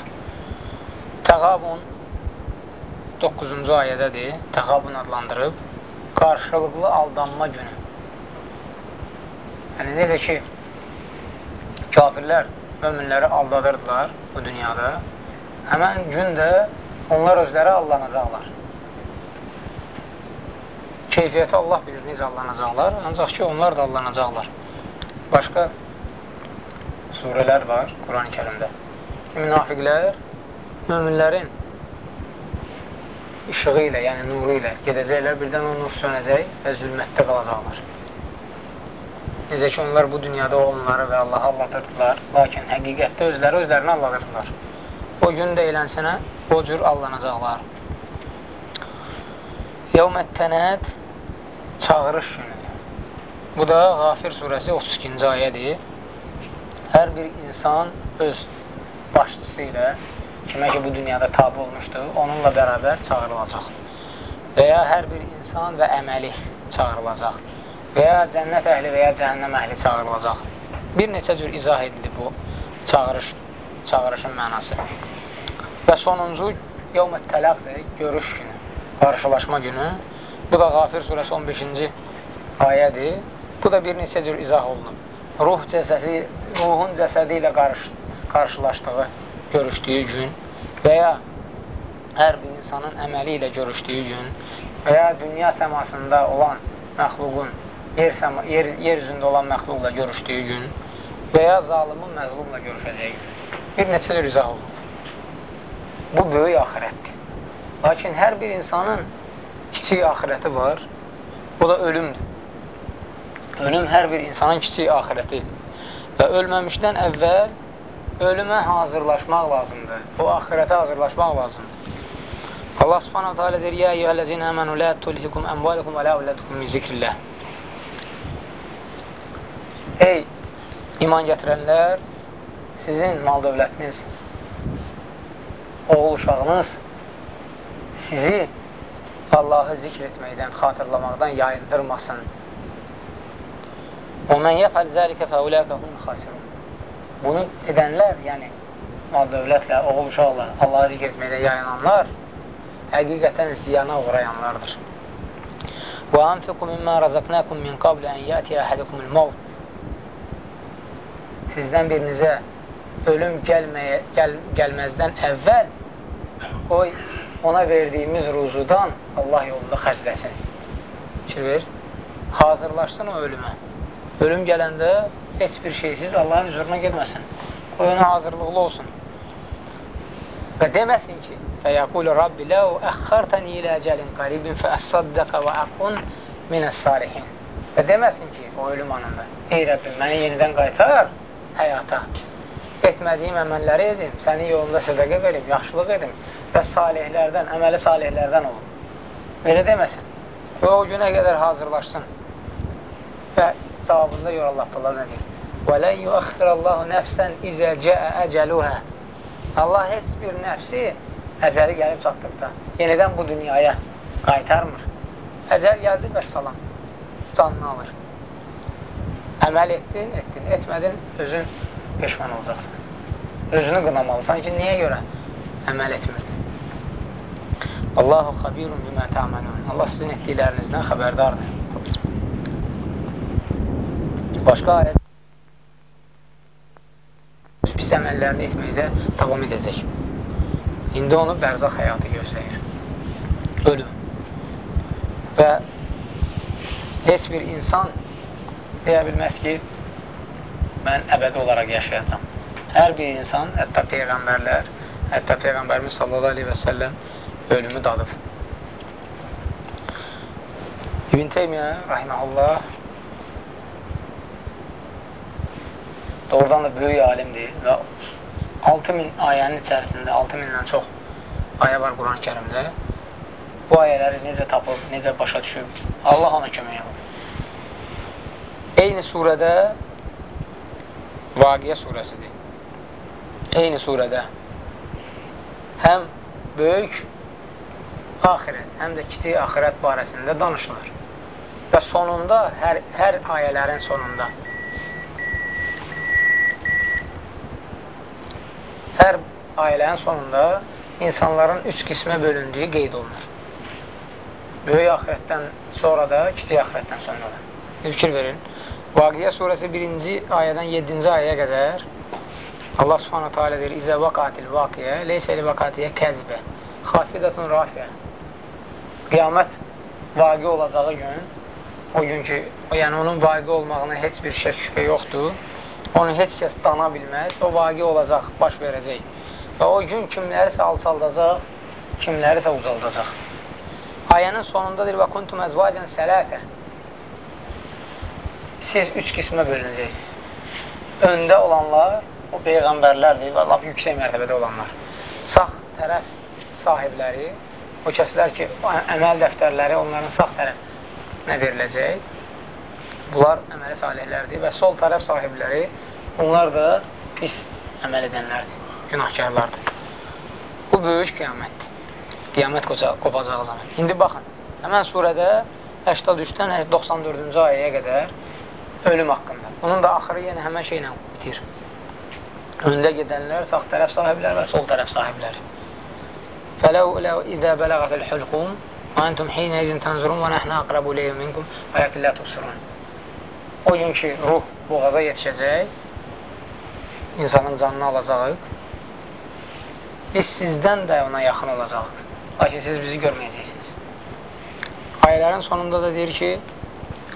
Təqabun 9-cu ayədədir. Təqabun adlandırıb qarşılıqlı aldanma günü. Yəni, necə ki, kafirlər möminləri aldadırdılar bu dünyada, həmən gün də onlar özləri allanacaqlar. Keyfiyyəti Allah bilir necə allanacaqlar, ancaq ki, onlar da allanacaqlar. Başqa surələr var Quran-ı kərimdə. Münafiqlər möminlərin işığı ilə, yəni nuru ilə gedəcəklər, birdən o nur sönəcək və zülmətdə qalacaqlar. Necə ki, onlar bu dünyada onları və Allahı alladırdılar, lakin həqiqətdə özləri özlərini alladırdılar. O gün də elənsənə o cür allanacaqlar. Yevməttənət çağırış günüdür. Bu da Qafir surəsi 32-ci ayədir. Hər bir insan öz başçısı ilə kimə ki bu dünyada tabi olmuşdur, onunla bərabər çağırılacaq. Və ya hər bir insan və əməli çağırılacaq. Və ya cənnət əhli və ya cəhənnəm əhli çağırılacaq. Bir neçə cür izah edildi bu çağırış, çağırışın mənası. Və sonuncu yevmət tələqdir, görüş günü, qarşılaşma günü. Bu da Qafir surəsi 15-ci ayədir. Bu da bir neçə cür izah olunub. Ruh cəsədi, ruhun cəsədi ilə qarşı, qarşılaşdığı görüşdüyü gün və ya hər bir insanın əməli ilə görüşdüyü gün və ya dünya səmasında olan məxluqun yer, səma, yer, yer üzündə olan məxluqla görüşdüyü gün və ya zalimin məzlumla görüşəcəyi gün. Bir neçə cür izah olunur. Bu böyük axirətdir. Lakin hər bir insanın kiçik axirəti var. Bu da ölümdür. Ölüm hər bir insanın kiçik axirətidir. Və ölməmişdən əvvəl ölümə hazırlaşmaq lazımdır. O axirətə hazırlaşmaq lazımdır. Allah subhanahu teala deyir, Ya eyyuhəl-ləzina əmənu lə tulhikum əmvalikum və lə uvlətukum min zikrillah. Ey iman gətirənlər, sizin mal dövlətiniz, oğul uşağınız sizi Allahı zikr etməkdən, xatırlamaqdan yayındırmasın. Və mən yəfəl zəlikə fəuləqə hum xasirun. Bunu edənlər, yəni mal dövlətlə, oğul uşaqla Allahı zikr etməkdə yayınanlar həqiqətən ziyana uğrayanlardır. Və anfiqu mimmə razaqnakum min qabli ən yəti əhədikumul mavt. Sizdən birinizə ölüm gəlməyə, gəl, gəlməzdən əvvəl qoy ona verdiyimiz ruzudan Allah yolunda xərcləsin. Fikir ver, hazırlaşsın o ölümə. Ölüm gələndə heç bir şeysiz Allahın hüzuruna getməsin. Qoy ona hazırlıqlı olsun. Və deməsin ki, fəyəqulu Rabbi ləu əxxartəni ilə əcəlin qaribin fəəssaddəqə və əqun minəs salihin. Və deməsin ki, o ölüm anında, ey Rəbbim, məni yenidən qaytar həyata. Etmədiyim əməlləri edim, sənin yolunda sədəqə verim, yaxşılıq edim və salihlərdən, əməli salihlərdən olum. Belə deməsin. Və o günə qədər hazırlaşsın. Və cavabında gör Allah Taala nə deyir? Və lən yuəxxirəllahu nəfsən izə cəə əcəluhə. Allah heç bir nəfsi əcəli gəlib çatdıqda yenidən bu dünyaya qaytarmır. Əcəl gəldi və salam. Canını alır. Əməl etdin, etdin, etmədin, özün peşman olacaqsın. Özünü qınamalısan ki, niyə görə əməl etmirdin? Allahu xabirun bimə təməlun. Allah sizin etdiklərinizdən xəbərdardır. Başqa ayət pis əməllərini etməkdə davam edəcək. İndi onu bərzaq həyatı göstərir. Ölüm. Və heç bir insan deyə bilməz ki, mən əbədi olaraq yaşayacam. Hər bir insan, hətta Peyğəmbərlər, hətta Peyğəmbərimiz sallallahu aleyhi və səlləm ölümü dadıb. İbn Teymiyyə, rahiməhullah, doğrudan da böyük alimdir və 6000 ayənin içərisində 6000-dən çox ayə var Quran-ı kərimdə. Bu ayələri necə tapıb, necə başa düşüb, Allah ona kömək olur. Eyni surədə Vaqiyə surəsidir. Eyni surədə həm böyük axirət, həm də kiçik axirət barəsində danışılır. Və sonunda, hər, hər ayələrin sonunda hər ailənin sonunda insanların üç qismə bölündüyü qeyd olunur. Böyük axirətdən sonra da, kiçik axirətdən sonra da. Fikir verin. Vaqiyə surəsi 1-ci ayədən 7-ci ayəyə qədər Allah subhanahu teala deyir, İzə vaqatil vaqiyə, leysə li vaqatiyə kəzbə, xafidatun rafiyə. Qiyamət vaqi olacağı gün, o gün ki, yəni onun vaqi olmağına heç bir şək şübhə yoxdur, onu heç kəs dana bilməz, o vaqi olacaq, baş verəcək. Və o gün kimlərisə alçaldacaq, kimlərisə ucaldacaq. Ayənin sonundadır və kuntum əzvacən sələtə. Siz üç qismə bölünəcəksiniz. Öndə olanlar, o peyğəmbərlərdir və laf yüksək mərtəbədə olanlar. Sağ tərəf sahibləri, o kəslər ki, əməl dəftərləri onların sağ tərəfinə veriləcək Bunlar əməli salihlərdir və sol tərəf sahibləri onlar da pis əməl edənlərdir, günahkarlardır. Bu böyük qiyamətdir. Qiyamət qopacağı zaman. İndi baxın, həmən surədə 83-dən 94-cü ayəyə qədər ölüm haqqında. Bunun da axırı yenə həmən şeylə bitir. Öndə gedənlər, sağ tərəf sahibləri və sol tərəf sahibləri. İdə bələğəfəl xülqum və əntum xeynə izin tənzurun və nəhnə aqrabu leyyə minkum və yəqillə tubsirun. O gün ki, ruh boğaza yetişəcək, insanın canını alacaq, biz sizdən də ona yaxın olacaq. Lakin siz bizi görməyəcəksiniz. Ayələrin sonunda da deyir ki,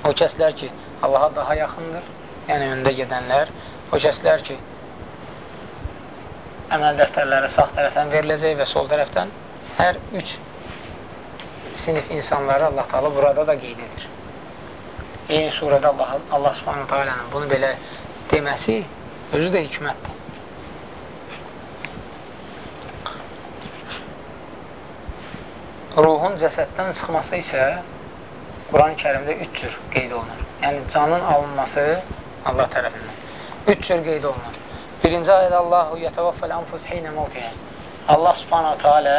o kəslər ki, Allaha daha yaxındır, yəni öndə gedənlər, o kəslər ki, əməl dəftərləri sağ tərəfdən veriləcək və sol tərəfdən hər üç sinif insanları Allah-u Teala burada da qeyd edir eyni surədə Allah, Allah subhanahu teala'nın bunu belə deməsi özü də hikmətdir. Ruhun cəsəddən çıxması isə Quran-ı kərimdə üç cür qeyd olunur. Yəni, canın alınması Allah tərəfindən. Üç cür qeyd olunur. Birinci ayədə Allahu yətəvəffəl anfus heynə mavtiyə. Allah subhanahu teala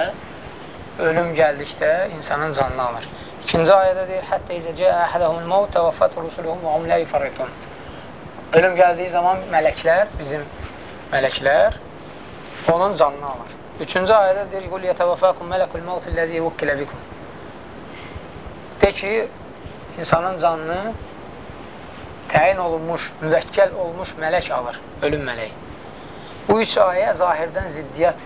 ölüm gəldikdə insanın canını alır. İkinci ayədə deyir, hətta izə cəə əhədəhumul mavt təvəffət rusuluhum və hum lə yufarritun. Ölüm gəldiyi zaman mələklər, bizim mələklər onun canını alır. Üçüncü ayədə deyir, qul yətəvəfəkum mələkul mavt illəzi vukkilə bikum. De ki, insanın canını təyin olunmuş, müvəkkəl olmuş mələk alır, ölüm mələyi. Bu üç ayə zahirdən ziddiyyət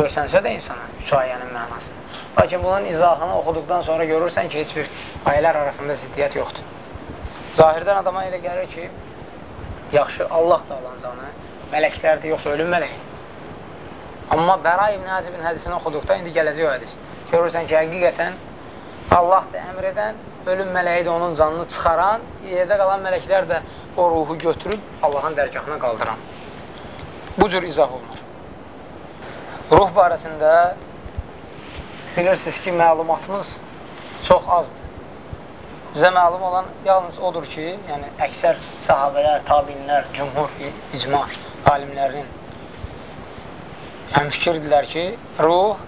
görsənsə də insana üç ayənin mənası. Lakin bunun izahını oxuduqdan sonra görürsən ki, heç bir ayələr arasında ziddiyyət yoxdur. Zahirdən adama elə gəlir ki, yaxşı, Allah da alan canı, mələklərdir, yoxsa ölüm mələyi. Amma Bəra ibn Azibin hədisini oxuduqda indi gələcək o hədis. Görürsən ki, həqiqətən Allah da əmr edən, ölüm mələyi də onun canını çıxaran, yerdə qalan mələklər də o ruhu götürüb Allahın dərgahına qaldıran. Bu cür izah olunur. Ruh barəsində bilirsiniz ki, məlumatımız çox azdır. Bizə məlum olan yalnız odur ki, yəni əksər sahabələr, tabinlər, cümhur, icma alimlərinin yəni fikirdirlər ki, ruh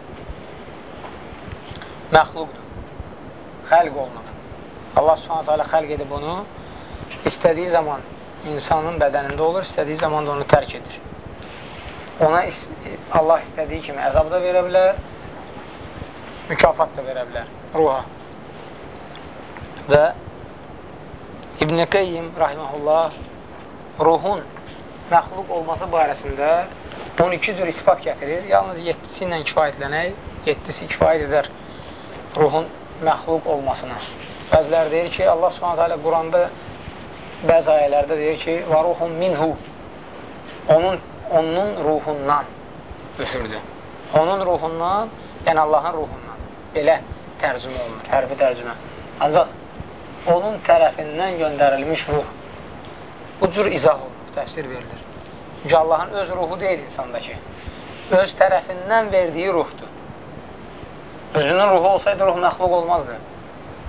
məxluqdur, xəlq olunur. Allah subhanətə alə xəlq edib onu istədiyi zaman insanın bədənində olur, istədiyi zaman da onu tərk edir. Ona Allah istədiyi kimi əzab da verə bilər, mükafat da verə bilər ruha. Və İbn-i Qeyyim rahiməhullah ruhun məxluq olması barəsində 12 cür ispat gətirir. Yalnız 7-si ilə kifayətlənək, 7-si kifayət edər ruhun məxluq olmasına. Bəziləri deyir ki, Allah alə Quranda bəzi ayələrdə deyir ki, və ruhun minhu onun, onun ruhundan üfürdü. Onun ruhundan, yəni Allahın ruhundan. Belə tərcümə olunur, hərfi tərcümə. Ancaq onun tərəfindən göndərilmiş ruh. Bu cür izah olunur, təfsir verilir. Çünki Allahın öz ruhu deyil insandakı. Öz tərəfindən verdiyi ruhdur. Özünün ruhu olsaydı ruh məxluq olmazdı.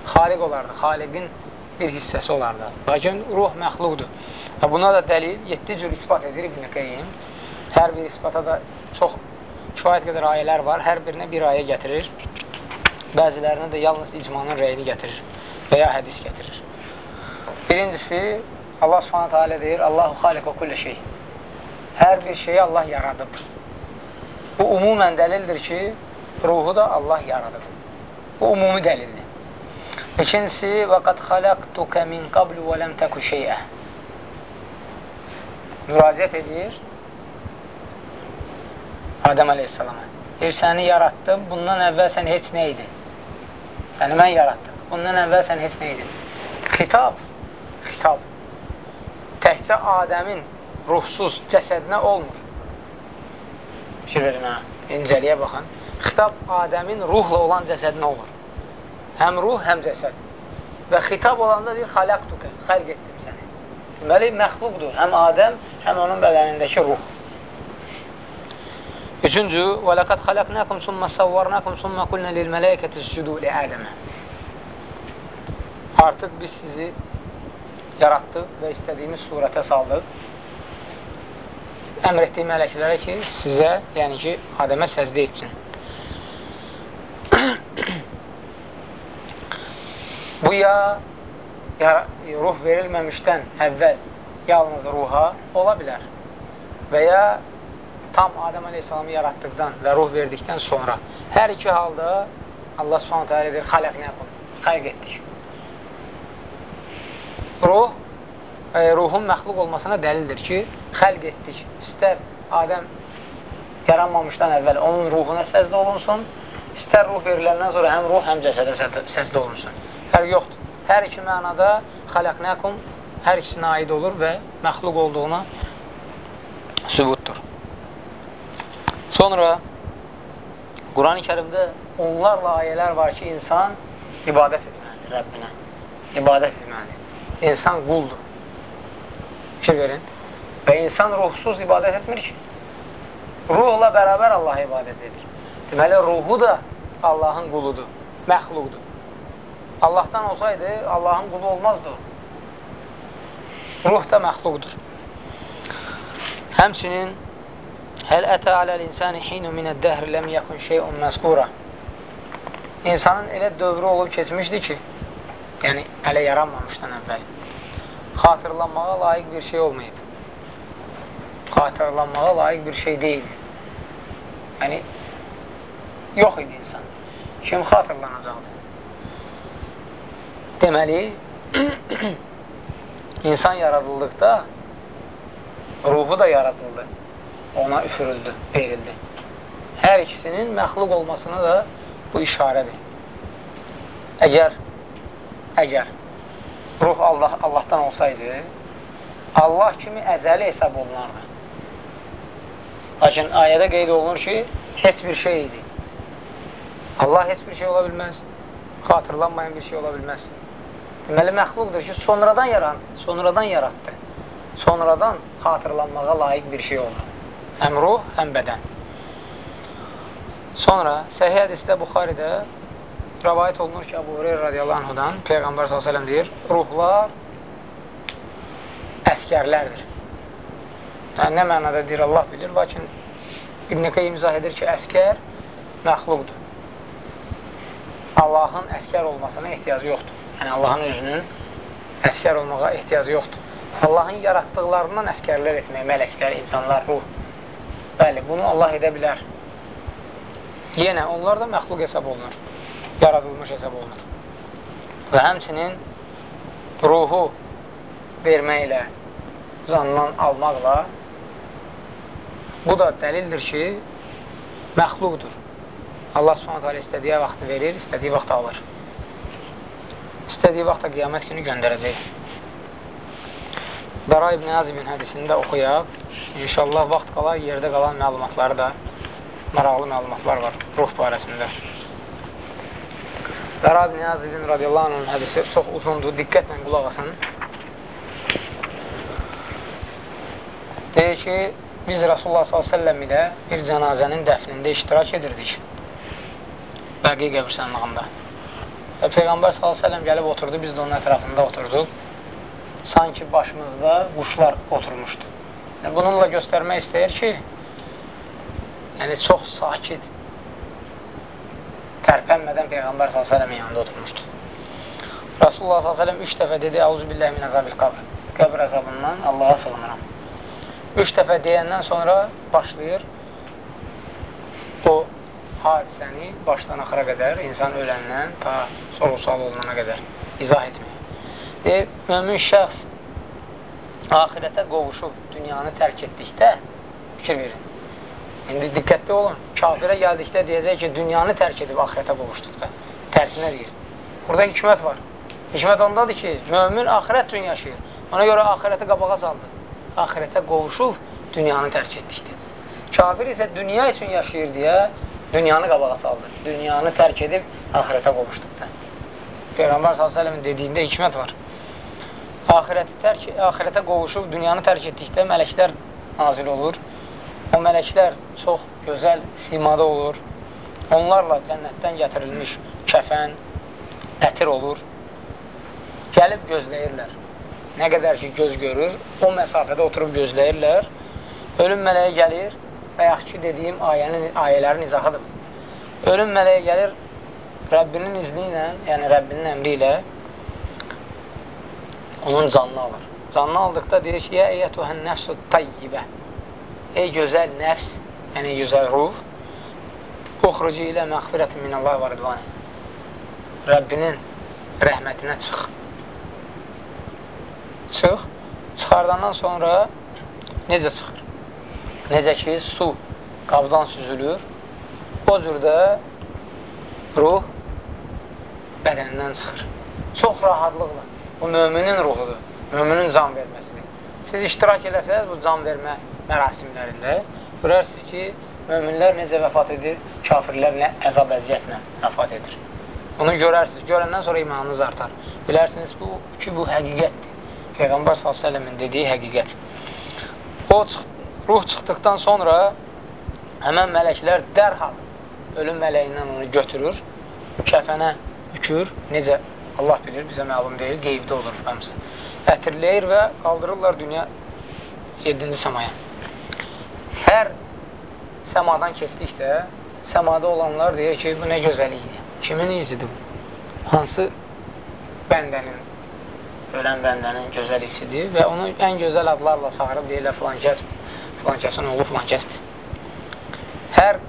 Xaliq olardı. Xaliqin bir hissəsi olardı. Lakin ruh məxluqdur. Və buna da dəlil 7 cür ispat edir İbn-i Qeyyim. Hər bir isbata da çox kifayət qədər ayələr var. Hər birinə bir ayə gətirir. Bəzilərinə də yalnız icmanın rəyini gətirir və ya hədis gətirir. Birincisi, Allah subhanətə alə deyir, Allahu xaliq və kullə şey. Hər bir şeyi Allah yaradıb. Bu umumən dəlildir ki, ruhu da Allah yaradıb. Bu umumi dəlildir. İkincisi, və qad xaləqtukə min qablu və ləm təku şeyə. Müraciət edir Adəm aleyhissalama. Deyir, səni yaratdım, bundan əvvəl sən heç nə idi? Səni mən yaratdım, bundan əvvəl sən heç nə idi? Xitab, xitab təkcə Adəmin ruhsuz cəsədinə olmur. Fikir verin, hə? İncəliyə baxın. Xitab Adəmin ruhla olan cəsədinə olur. Həm ruh, həm cəsəd. Və xitab olanda deyir, xaləqtukə, xərq etdim səni. Deməli, məxluqdur. Həm Adəm, həm onun bədənindəki ruh. Üçüncü, və ləqəd xaləqnəkum summa savvarnəkum summa qulnə lil mələkəti sücudu li Ədəmə. Artıq biz sizi yaratdıq və istədiyimiz surətə saldıq. Əmr etdiyi mələklərə ki, sizə, yəni ki, Adəmə səzdə etsin. Bu ya, ya ruh verilməmişdən əvvəl yalnız ruha ola bilər və ya tam Adəm Aleyhisselamı yaratdıqdan və ruh verdikdən sonra hər iki halda Allah subhanətə alə edir, xaləq nə yapın? Xalq etdik. Ruh, e, ruhun məxluq olmasına dəlildir ki, xəlq etdik. İstər Adəm yaranmamışdan əvvəl onun ruhuna səzdə olunsun, istər ruh veriləndən sonra həm ruh, həm cəsədə səzdə olunsun fərq yoxdur. Hər iki mənada xaləqnəkum hər ikisinə aid olur və məxluq olduğuna sübutdur. Sonra Quran-ı kərimdə onlarla ayələr var ki, insan ibadət etməlidir Rəbbinə. İbadət etməlidir. İnsan quldur. Fikir verin. Və insan ruhsuz ibadət etmir ki. Ruhla bərabər Allah ibadət edir. Deməli, ruhu da Allahın quludur, məxluqdur. Allahdan olsaydı, Allahın qulu olmazdı o. Ruh da məxluqdur. Həmçinin Həl ətə aləl-insani hinu minəd-dəhr ləm yəkun şeyun məzqura İnsanın elə dövrü olub keçmişdi ki, yəni ələ yaranmamışdan əvvəl xatırlanmağa layiq bir şey olmayıb. Xatırlanmağa layiq bir şey deyil. Yəni, yox idi insan. Kim xatırlanacaqdı? Deməli, insan yaradıldıqda ruhu da yaradıldı. Ona üfürüldü, verildi. Hər ikisinin məxluq olmasına da bu işarədir. Əgər əgər ruh Allah, Allahdan olsaydı, Allah kimi əzəli hesab olunardı. Lakin ayədə qeyd olunur ki, heç bir şey idi. Allah heç bir şey ola bilməz, xatırlanmayan bir şey ola bilməz. Deməli, məxluqdur ki, sonradan yaran, sonradan yaratdı. Sonradan xatırlanmağa layiq bir şey olur. Həm ruh, həm bədən. Sonra Səhih hədisdə Buxaridə rəvayət olunur ki, Əbu Hureyr radiyallahu anhudan Peyğəmbər s.ə.v deyir, ruhlar əskərlərdir. Yəni, nə mənada deyir, Allah bilir, lakin İbn-i Qeym izah edir ki, əskər məxluqdur. Allahın əskər olmasına ehtiyacı yoxdur. Yəni, Allahın özünün əskər olmağa ehtiyacı yoxdur. Allahın yaratdıqlarından əskərlər etmək, mələklər, insanlar, ruh. Bəli, bunu Allah edə bilər. Yenə, onlar da məxluq hesab olunur yaradılmış hesab olunur. Və həmçinin ruhu verməklə, zandan almaqla bu da dəlildir ki, məxluqdur. Allah subhanət hələ istədiyi vaxtı verir, istədiyi vaxt alır. İstədiyi vaxtda qiyamət günü göndərəcək. Bəra ibn Azibin hədisində oxuyaq. İnşallah vaxt qalar, yerdə qalan məlumatları da maraqlı məlumatlar var ruh barəsində. Bəra ibn Azibin radiyallahu anhın hədisi çox uzundur, diqqətlə qulaq asın. Deyir ki, biz Rasulullah s.ə.v ilə bir cənazənin dəfnində iştirak edirdik. Bəqi qəbirsanlığında. Və Peyğəmbər s.ə.v gəlib oturdu, biz də onun ətrafında oturduq. Sanki başımızda quşlar oturmuşdu. Yəni, bununla göstərmək istəyir ki, yəni çox sakit, tərpənmədən Peyğəmbər s.ə.v yanında oturmuşdu. Rasulullah s.ə.v üç dəfə dedi, Əuzu billəhi min əzabil qabr. Qəbr əzabından Allaha sığınıram. Üç dəfə deyəndən sonra başlayır o hadisəni başdan axıra qədər, insan öləndən ta sorğu-sual olunana qədər izah etmək. Deyir, mömin şəxs ahirətə qovuşub dünyanı tərk etdikdə fikir verin. İndi diqqətli olun, kafirə gəldikdə deyəcək ki, dünyanı tərk edib axirətə qovuşduqda. Tərsinə deyir. Burada hikmət var. Hikmət ondadır ki, mömin axirət üçün yaşayır. Ona görə axirəti qabağa saldı. Axirətə qovuşub dünyanı tərk etdikdə. Kafir isə dünya üçün yaşayır deyə dünyanı qabağa saldı. Dünyanı tərk edib axirətə qovuşduqda. Peyğəmbər s.ə.v-in dediyində hikmət var. Axirəti tərk, axirətə qovuşub dünyanı tərk etdikdə mələklər nazil olur O mələklər çox gözəl simada olur. Onlarla cənnətdən gətirilmiş kəfən, ətir olur. Gəlib gözləyirlər. Nə qədər ki, göz görür, o məsafədə oturub gözləyirlər. Ölüm mələyi gəlir və yaxud ki, dediyim ayənin, ayələrin izahıdır. Ölüm mələyi gəlir Rəbbinin izni ilə, yəni Rəbbinin əmri ilə onun canını alır. Canını aldıqda deyir ki, Yə eyyətuhən nəfsü tayyibə Ey gözəl nəfs, yəni gözəl ruh, uxrucu ilə məxfirətin minəllah və rıdvani. Rəbbinin rəhmətinə çıx. Çıx. Çıxardandan sonra necə çıxır? Necə ki, su qabdan süzülür, o cürdə ruh bədənindən çıxır. Çox rahatlıqla. Bu müminin ruhudur, müminin can verməsidir. Siz iştirak eləsəniz bu can vermə mərasimlərində görərsiniz ki, möminlər necə vəfat edir, kafirlər nə əzab əziyyətlə vəfat edir. Bunu görərsiniz, görəndən sonra imanınız artar. Bilərsiniz bu, ki, bu həqiqətdir. Peyğəmbər s.ə.v-in dediyi həqiqət. O, çıx ruh çıxdıqdan sonra həmən mələklər dərhal ölüm mələyindən onu götürür, kəfənə bükür, necə Allah bilir, bizə məlum deyil, qeybdə olur həmsə. Ətirləyir və qaldırırlar dünya 7-ci səmaya hər səmadan keçdikdə səmada olanlar deyir ki, bu nə gözəllikdir. Kimin izidir bu? Hansı bəndənin, ölən bəndənin gözəl isidir və onu ən gözəl adlarla çağırıb deyirlər filan kəs, filan kəsin oğlu filan kəsdir. Hər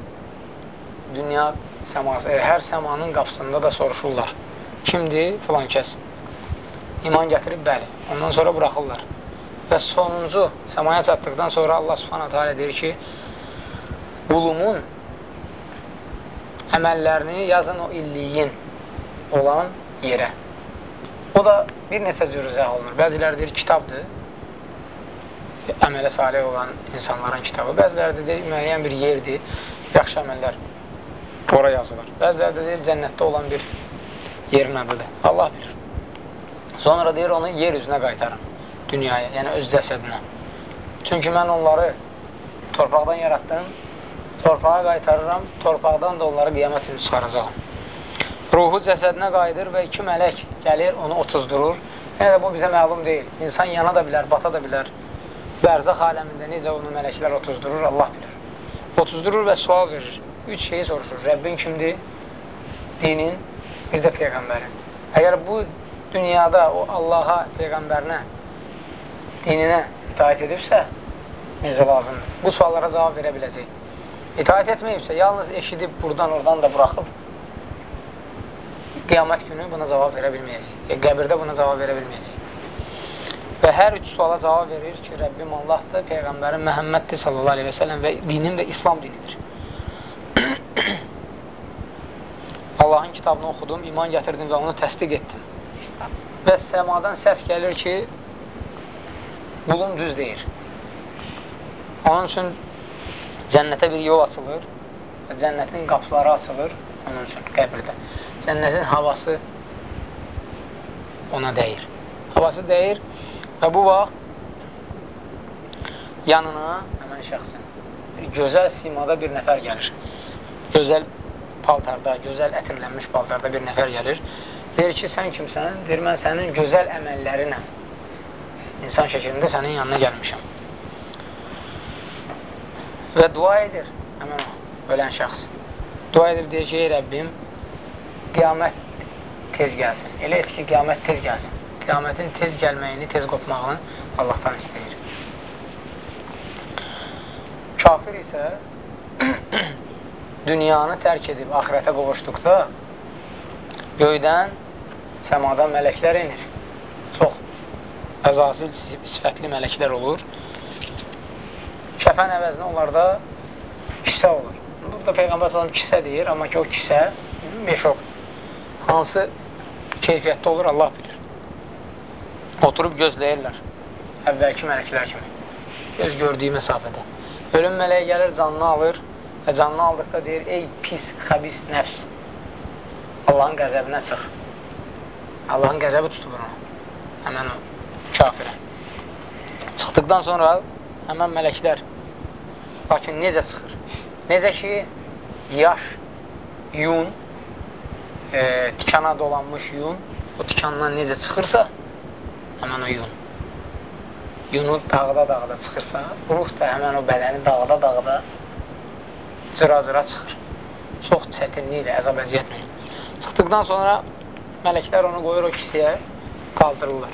dünya səması, e, hər səmanın qapısında da soruşurlar. Kimdir? Filan kəs. İman gətirib, bəli. Ondan sonra buraxırlar. Və sonuncu səmaya çatdıqdan sonra Allah subhanətə alə deyir ki, qulumun əməllərini yazın o illiyin olan yerə. O da bir neçə cür izah olunur. Bəziləri deyir, kitabdır. Əmələ salih olan insanların kitabı. Bəziləri deyir, müəyyən bir yerdir. Yaxşı əməllər ora yazılır. Bəziləri deyir, cənnətdə olan bir yerin adıdır. Allah bilir. Sonra deyir, onu yer üzünə qaytarın. Dünyaya, yəni öz cəsədinə. Çünki mən onları torpaqdan yaratdım, torpağa qaytarıram, torpaqdan da onları qiyamət günü çıxaracaqam. Ruhu cəsədinə qayıdır və iki mələk gəlir, onu otuzdurur. Yəni, bu bizə məlum deyil. İnsan yana da bilər, bata da bilər. Bərzaq aləmində necə onu mələklər otuzdurur, Allah bilir. Otuzdurur və sual verir. Üç şeyi soruşur. Rəbbin kimdir? Dinin, bir də Peyğəmbərin. Əgər bu dünyada o Allaha, Peyğəmbərinə, dininə itaət edibsə, necə lazımdır? Bu suallara cavab verə biləcək. İtaət etməyibsə, yalnız eşidib buradan, oradan da buraxıb, qiyamət günü buna cavab verə bilməyəcək. E, qəbirdə buna cavab verə bilməyəcək. Və hər üç suala cavab verir ki, Rəbbim Allahdır, Peyğəmbərin Məhəmməddir sallallahu aleyhi və sələm və dinin də İslam dinidir. Allahın kitabını oxudum, iman gətirdim və onu təsdiq etdim. Və səmadan səs gəlir ki, bulun düz deyir. Onun üçün cənnətə bir yol açılır və cənnətin qapıları açılır onun üçün qəbirdə. Cənnətin havası ona dəyir. Havası dəyir və bu vaxt yanına həmən şəxsin gözəl simada bir nəfər gəlir. Gözəl paltarda, gözəl ətirlənmiş paltarda bir nəfər gəlir. Deyir ki, sən kimsən? Deyir, mən sənin gözəl əməllərinə insan şəklində sənin yanına gəlmişəm. Və dua edir həmən o, ölən şəxs. Dua edib deyir ki, ey Rəbbim, qiyamət tez gəlsin. Elə et ki, qiyamət tez gəlsin. Qiyamətin tez gəlməyini, tez qopmağını Allahdan istəyir. Kafir isə dünyanı tərk edib axirətə qovuşduqda göydən, səmadan mələklər inir. Çox əzazil sifətli mələklər olur. Kəfən əvəzinə onlarda kisə olur. Burada Peyğəmbər sallam kisə deyir, amma ki o kisə meşoq. Hansı keyfiyyətdə olur, Allah bilir. Oturub gözləyirlər. Əvvəlki mələklər kimi. Göz gördüyü məsafədə. Ölüm mələyi gəlir, canını alır və canını aldıqda deyir, ey pis, xəbis nəfs, Allahın qəzəbinə çıx. Allahın qəzəbi tutulur onu. Həmən o kafirə. Çıxdıqdan sonra həmən mələklər lakin necə çıxır? Necə ki, yaş, yun, e, tikana dolanmış yun, o tikandan necə çıxırsa, həmən o yun. Yunu dağda-dağda çıxırsa, ruh da həmən o bədəni dağda-dağda cıra-cıra çıxır. Çox çətinliklə, əzab əziyyətlə. Çıxdıqdan sonra mələklər onu qoyur o kisəyə, qaldırırlar.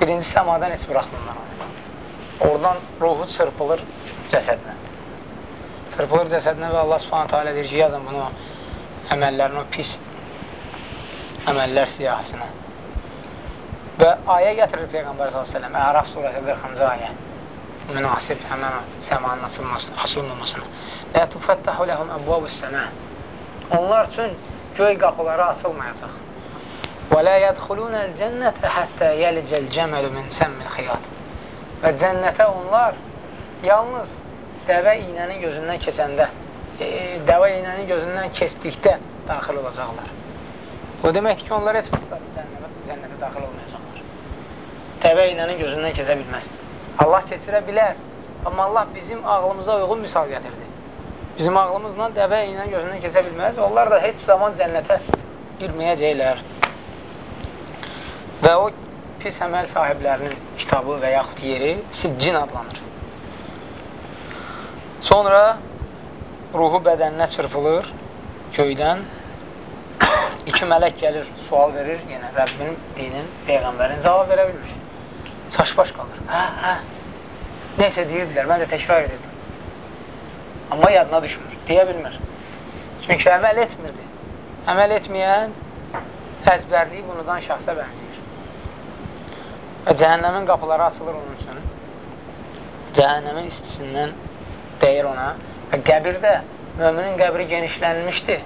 Birinci səmadan heç buraxmırlar onu. Oradan ruhu çırpılır cəsədlə. Çırpılır cəsədlə və Allah subhanətə alə deyir ki, yazın bunu əməllərin o pis əməllər siyahısına. Və ayə gətirir Peyğəmbər s.ə.v. Əraf surəsi 40-cı ayə. Münasib həmən səmanın açılmasına, açılmamasına. Lə tufəttəhu ləhum əbvabus səmə. Onlar üçün göy qapıları açılmayacaq. Və lə yədxulunəl cənnətə həttə yəlicəl cəməlu min səmmil xiyat. Və cənnətə onlar yalnız dəvə iynənin gözündən keçəndə, e, dəvə iynənin gözündən keçdikdə daxil olacaqlar. O deməkdir ki, onlar heç cənnətə, cənnətə daxil olmayacaqlar. Dəvə iynənin gözündən keçə bilməz. Allah keçirə bilər, amma Allah bizim ağlımıza uyğun misal gətirdi. Bizim ağlımızla dəvə iynənin gözündən keçə bilməz. Onlar da heç zaman cənnətə girməyəcəklər. Və o pis əməl sahiblərinin kitabı və yaxud yeri siccin adlanır. Sonra ruhu bədəninə çırpılır göydən. İki mələk gəlir, sual verir, yenə Rəbbinin, dinin, Peyğəmbərin cavab verə bilmir. Çaşbaş qalır. Hə, hə. Neysə deyirdilər, mən də təkrar edirdim. Amma yadına düşmür, deyə bilmir. Çünki əməl etmirdi. Əməl etməyən əzbərliyi bunudan şəxsə bənzəyir. Və cəhənnəmin qapıları açılır onun üçün. Cəhənnəmin istisindən deyir ona. Və qəbirdə, möminin qəbri genişlənmişdi.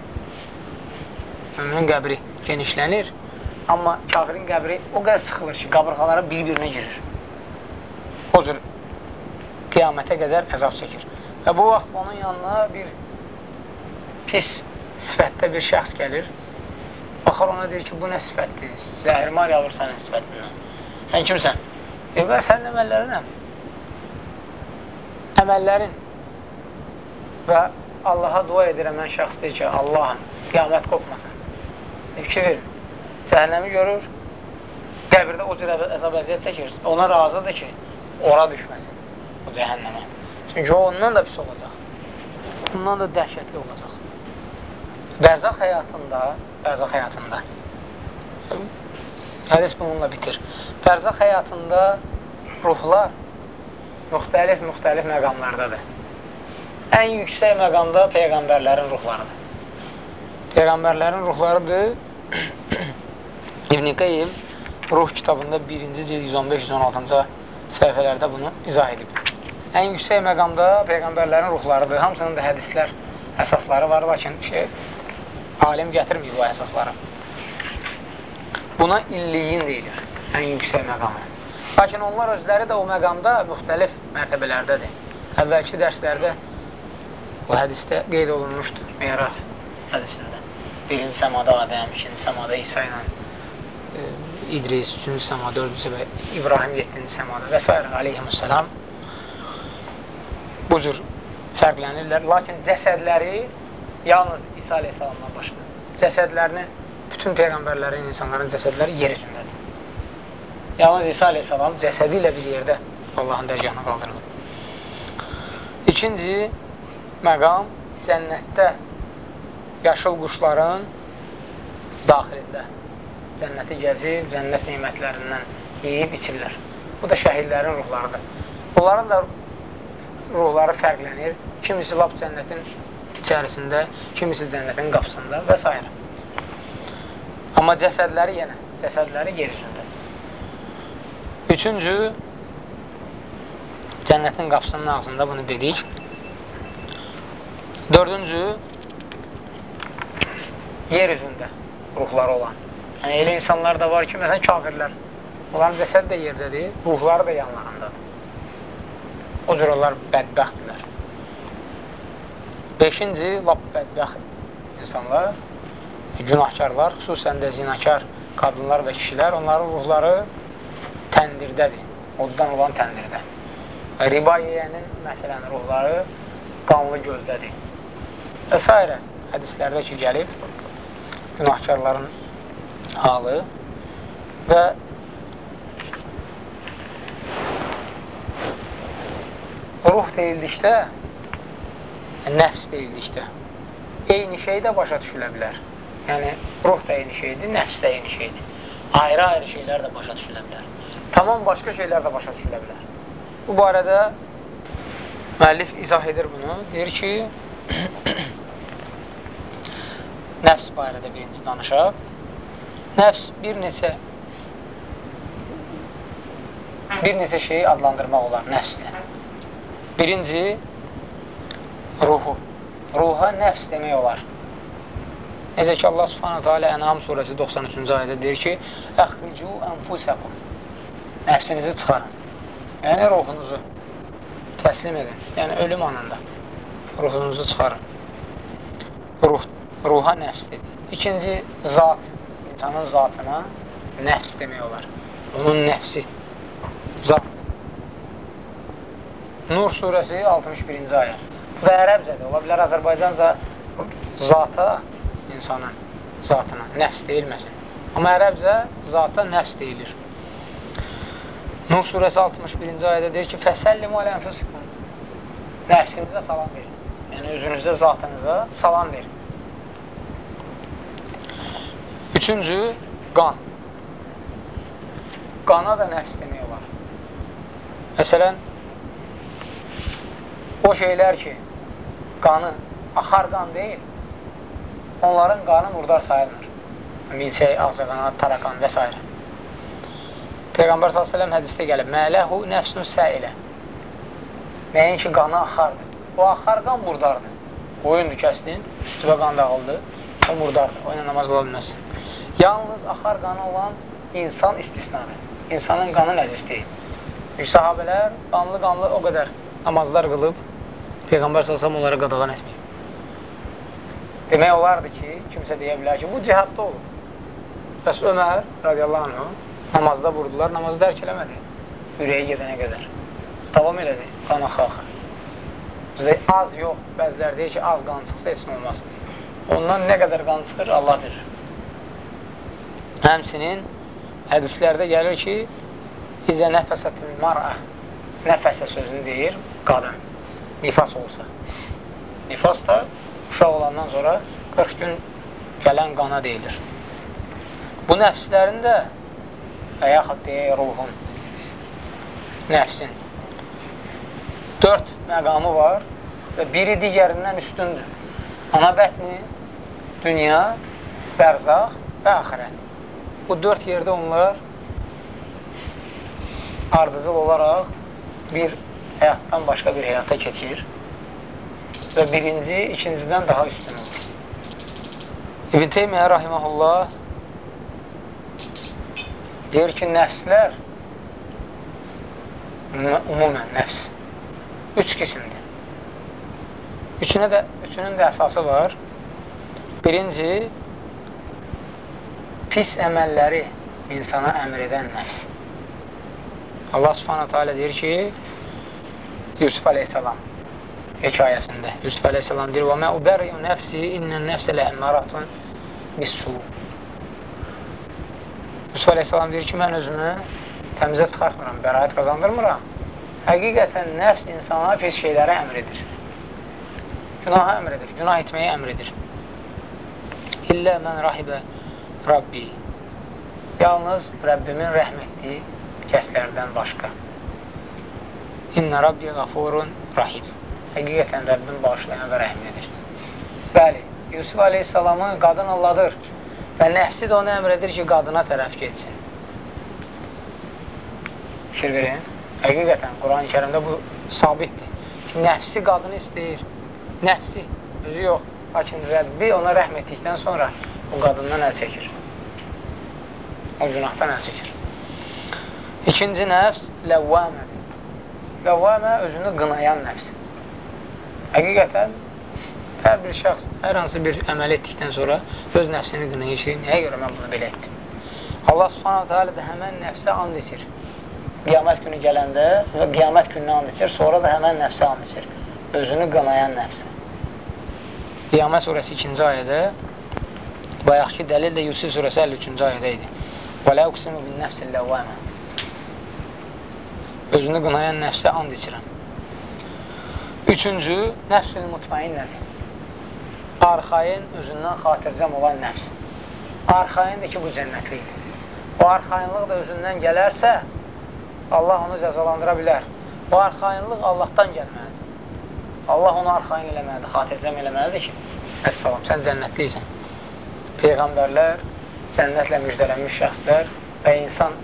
müminin qəbri genişlənir, amma kafirin qəbri o qədər sıxılır ki, qabırğaları bir-birinə girir. O cür qiyamətə qədər əzab çəkir. Və bu vaxt onun yanına bir pis sifətdə bir şəxs gəlir. Baxar ona deyir ki, bu nə sifətdir? Zəhrimar yavur sənin sifətindən. Sən kimsən? E, və sənin əməllərinəm. Əməllərin və Allaha dua edirəm mən şəxs deyir ki, Allahım, qiyamət qopmasın. Fikir verin. Cəhənnəmi görür, qəbirdə o cür əzab əziyyət çəkir. Ona razıdır ki, ora düşməsin, o cəhənnəmə. Çünki ondan da pis olacaq. Ondan da dəhşətli olacaq. Bərzaq həyatında, bərzaq həyatında hədis bununla bitir. Bərzaq həyatında ruhlar müxtəlif-müxtəlif məqamlardadır. Ən yüksək məqamda Peyğəmbərlərin ruhlarıdır. Peyğəmbərlərin ruhlarıdır. İbn-i Qeyyim Ruh kitabında 1-ci cild 115-116-cı səhifələrdə bunu izah edib. Ən yüksək məqamda Peyğəmbərlərin ruhlarıdır. Hamısının da hədislər əsasları var, lakin şey, alim gətirməyib bu əsasları. Buna illiyin deyilir, ən yüksək məqamı. Lakin onlar özləri də o məqamda müxtəlif mərtəbələrdədir. Əvvəlki dərslərdə bu hədisdə qeyd olunmuşdur, Meyraz hədisində. Birinci səmada Adəm, ikinci səmada İsa ilə İdris, üçüncü səmada, dördüncü və İbrahim yeddinci səmada və s. aleyhimussalam bu cür fərqlənirlər. Lakin cəsədləri yalnız İsa aleyhissalamdan başqa. Cəsədlərini, bütün peyğəmbərlərin, insanların cəsədləri yer üzündədir. Yalnız İsa aleyhissalam cəsədi ilə bir yerdə Allahın dərgahına qaldırılır. İkinci məqam cənnətdə yaşıl quşların daxilində cənnəti gəzib, cənnət neymətlərindən yeyib içirlər. Bu da şəhidlərin ruhlarıdır. Bunların da ruhları fərqlənir. Kimisi lap cənnətin içərisində, kimisi cənnətin qapısında və s. Amma cəsədləri yenə, cəsədləri yer üzündə. Üçüncü, cənnətin qapısının ağzında bunu dedik. Dördüncü, yer üzündə ruhları olan. Yəni, elə insanlar da var ki, məsələn, kafirlər. Onların cəsəd də yerdədir, ruhları da yanlarındadır. O cür onlar bədbəxtdirlər. Beşinci, lap bədbəxt insanlar, günahkarlar, xüsusən də zinakar qadınlar və kişilər, onların ruhları təndirdədir, oddan olan təndirdə. Riba yeyənin, məsələn, ruhları qanlı göldədir. Və s. hədislərdə ki, gəlib, günahkarların halı və ruh deyildikdə, nəfs deyildikdə, eyni şey də başa düşülə bilər. Yəni, ruh da eyni şeydir, nəfs də eyni şeydir. Ayrı-ayrı şeylər də başa düşülə bilər. Tamam başqa şeylər də başa düşülə bilər. Bu barədə müəllif izah edir bunu. Deyir ki, nəfs barədə birinci danışaq. Nəfs bir neçə bir neçə şeyi adlandırmaq olar nəfslə. Birinci, ruhu. Ruha nəfs demək olar. Necə ki, Allah subhanətə alə Ənam surəsi 93-cü ayədə deyir ki, Əxricu ənfusəkum Nəfsinizi çıxarın. Yəni, ruhunuzu təslim edin. Yəni, ölüm anında ruhunuzu çıxarın. Ruh, ruha nəfs dedir. İkinci, zat. İnsanın zatına nəfs demək olar. Onun nəfsi. Zat. Nur surəsi 61-ci ayə. Bu da ərəbcədir. Ola bilər Azərbaycanca zata insanın zatına nəfs deyilməsin. Amma ərəbcə zata nəfs deyilir. Nuh surəsi 61-ci ayədə deyir ki, Fəsəllimu alə ənfusikum Nəfsinizə salam verin. Yəni, özünüzdə zatınıza salam verin. Üçüncü, qan. Qana da nəfs demək olar. Məsələn, o şeylər ki, qanı axar qan deyil, onların qanı murdar sayılmır. Milçək, ağzaqanat, tarakan və s. Peyğəmbər s.ə.v hədisdə gəlib, Mələhu nəfsün səilə. Nəyin ki, qanı axardır. O axar qan murdardır. Boyundur kəsdin, üstüvə qan dağıldı. axı murdardır. O ilə namaz qıla bilməzsən. Yalnız axar qanı olan insan istisnadır. İnsanın qanı nəcis deyil. Sahabələr qanlı-qanlı o qədər namazlar qılıb, Peyğəmbər salsam onlara qadağan etməyib. Demək olardı ki, kimsə deyə bilər ki, bu cihadda olur. Bəs Ömər, radiyallahu anh, namazda vurdular, namazı dərk eləmədi. Ürəyə gedənə qədər. Davam elədi, qan axı-axı. Bizdə az yox, bəzilər deyir ki, az qan çıxsa heç nə olmaz. Ondan nə qədər qan çıxır, Allah bilir. Həmsinin hədislərdə gəlir ki, İzə nəfəsətil mar'a nəfəsə sözünü deyir qadın, nifas olsa. Nifas da uşaq olandan sonra 40 gün gələn qana deyilir. Bu nəfslərin də və yaxud deyək ruhun, nəfsin dörd məqamı var və biri digərindən üstündür. Ana bətni, dünya, bərzaq və axirət. Bu dörd yerdə onlar ardıcıl olaraq bir həyatdan başqa bir həyata keçir və birinci ikincidən daha üstün olur. İbn Teymiyyə rahiməhullah deyir ki, nəfslər umumən nəfs üç qisimdir. Üçünə də, üçünün də əsası var. Birinci, pis əməlləri insana əmr edən nəfs. Allah subhanətə alə deyir ki, Yusuf aleyhissalam hekayəsində. Yusuf aleyhissalam deyir, وَمَا أُبَرِّيُ نَفْسِي إِنَّ النَّفْسَ لَأَمَّرَةٌ بِالسُّ Yusuf aleyhissalam deyir ki, mən özümü təmizə çıxartmıram, bəraət qazandırmıram. Həqiqətən nəfs insana pis şeylərə əmr edir. Günaha əmr edir, günah etməyi əmr edir. İllə mən rahibə Rabbi. Yalnız Rəbbimin rəhm etdiyi kəslərdən başqa. İnnə Rabbi qafurun rahim. Həqiqətən Rəbbin bağışlayan və rəhm edir. Bəli, Yusuf aleyhissalamı qadın alladır və nəfsi də ona əmr edir ki, qadına tərəf geçsin. Fikir verin. Həqiqətən Quran-ı kərimdə bu sabitdir. Ki, nəfsi qadını istəyir. Nəfsi, özü yox. Lakin Rəbbi ona rəhm etdikdən sonra o qadından əl çəkir. O günahdan əl çəkir. İkinci nəfs ləvvamədir. Ləvvamə özünü qınayan nəfs. Həqiqətən, hər bir şəxs hər hansı bir əməl etdikdən sonra öz nəfsini qınayır ki, nəyə görə mən bunu belə etdim? Allah subhanahu teala da həmən nəfsə and içir. Qiyamət günü gələndə və qiyamət gününə and içir, sonra da həmən nəfsə and içir. Özünü qınayan nəfsə. Qiyamət surəsi 2-ci ayədə bayaqki dəlil də Yusuf surəsi 53-cü ayədə idi. Və lə uqsimu bin nəfsil ləvvamə özünü qınayan nəfsə and içirəm. Üçüncü, nəfsül mutmainnədir. Arxayın, özündən xatircəm olan nəfs. Arxayındır ki, bu cənnətlikdir. O arxayınlıq da özündən gələrsə, Allah onu cəzalandıra bilər. Bu arxayınlıq Allahdan gəlməlidir. Allah onu arxayın eləməlidir, xatircəm eləməlidir ki, əssalam, sən cənnətliysən. Peyğəmbərlər, cənnətlə müjdələnmiş şəxslər və insan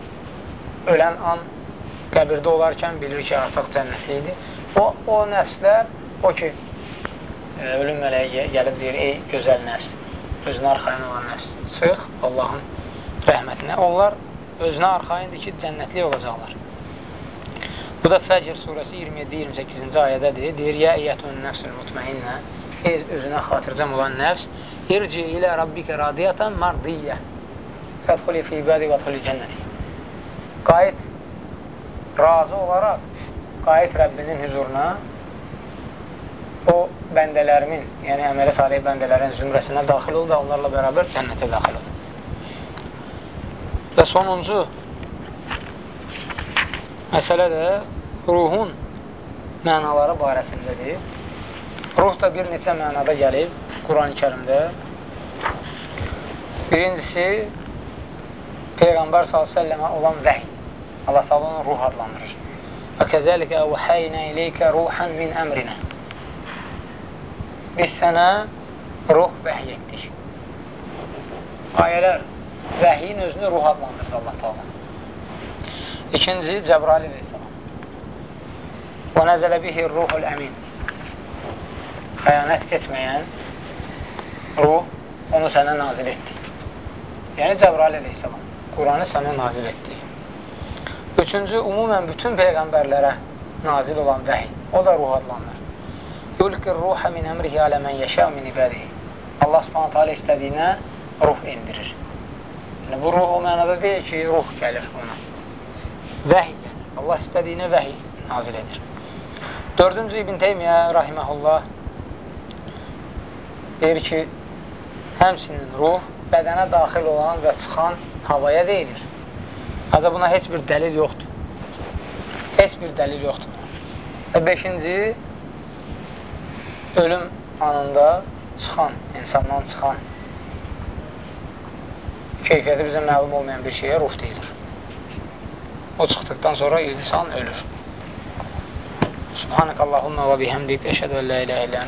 ölən an qəbirdə olarkən bilir ki, artıq cənnətlidir. O, o nəfslər, o ki, e, ölüm mələyi gəlib deyir, ey gözəl nəfs, özünə arxayın olan nəfs, çıx Allahın rəhmətinə. Onlar özünə arxayındır ki, cənnətli olacaqlar. Bu da Fəcr surəsi 27-28-ci ayədədir. Deyir, Yə əyyətun nəfsül mutmainnə Ey özünə xatircəm olan nəfs İrci ilə Rabbikə radiyyətən mardiyyə Fədxuli fi ibədi və tuli cənnəti Qayıt razı olaraq qayıt Rəbbinin hüzuruna o bəndələrimin, yəni əmələ salih bəndələrin zümrəsinə daxil ol və onlarla bərabər cənnətə daxil ol. Və sonuncu məsələ də ruhun mənaları barəsindədir. Ruh da bir neçə mənada gəlir Quran-ı kərimdə. Birincisi, Peyğəmbər s.ə.və olan vəhy. Allah Taala onu ruh adlandırır. Və kəzəlikə əvhəynə ileykə ruhan min əmrinə. Biz sənə ruh vəhiy etdik. Ayələr vəhiyin özünü ruh adlandırır Allah Taala. İkinci Cəbrail əleyhissalam. Və nəzələ bihi ruhul əmin. Xəyanət etməyən ruh onu sənə nazil etdik. Yəni Cəbrail əleyhissalam Quranı sənə nazil etdik. Üçüncü, umumən bütün peyğəmbərlərə nazil olan vəhiy. O da ruh adlanır. Yulqir ruhə min əmrihi alə mən yəşə min ibadihi. Allah subhanətə alə istədiyinə ruh indirir. Yəni, bu ruh o mənada deyil ki, ruh gəlir ona. Vəhiy. Allah istədiyinə vəhiy nazil edir. Dördüncü İbn Teymiyyə rahiməhullah deyir ki, həmsinin ruh bədənə daxil olan və çıxan havaya deyilir. Hətta buna heç bir dəlil yoxdur. Heç bir dəlil yoxdur. Və beşinci, ölüm anında çıxan, insandan çıxan keyfiyyəti bizə məlum olmayan bir şeyə ruh deyilir. O çıxdıqdan sonra insan ölür. Subhanəkallahumma və bihəmdik, əşhədə və lə ilə ilə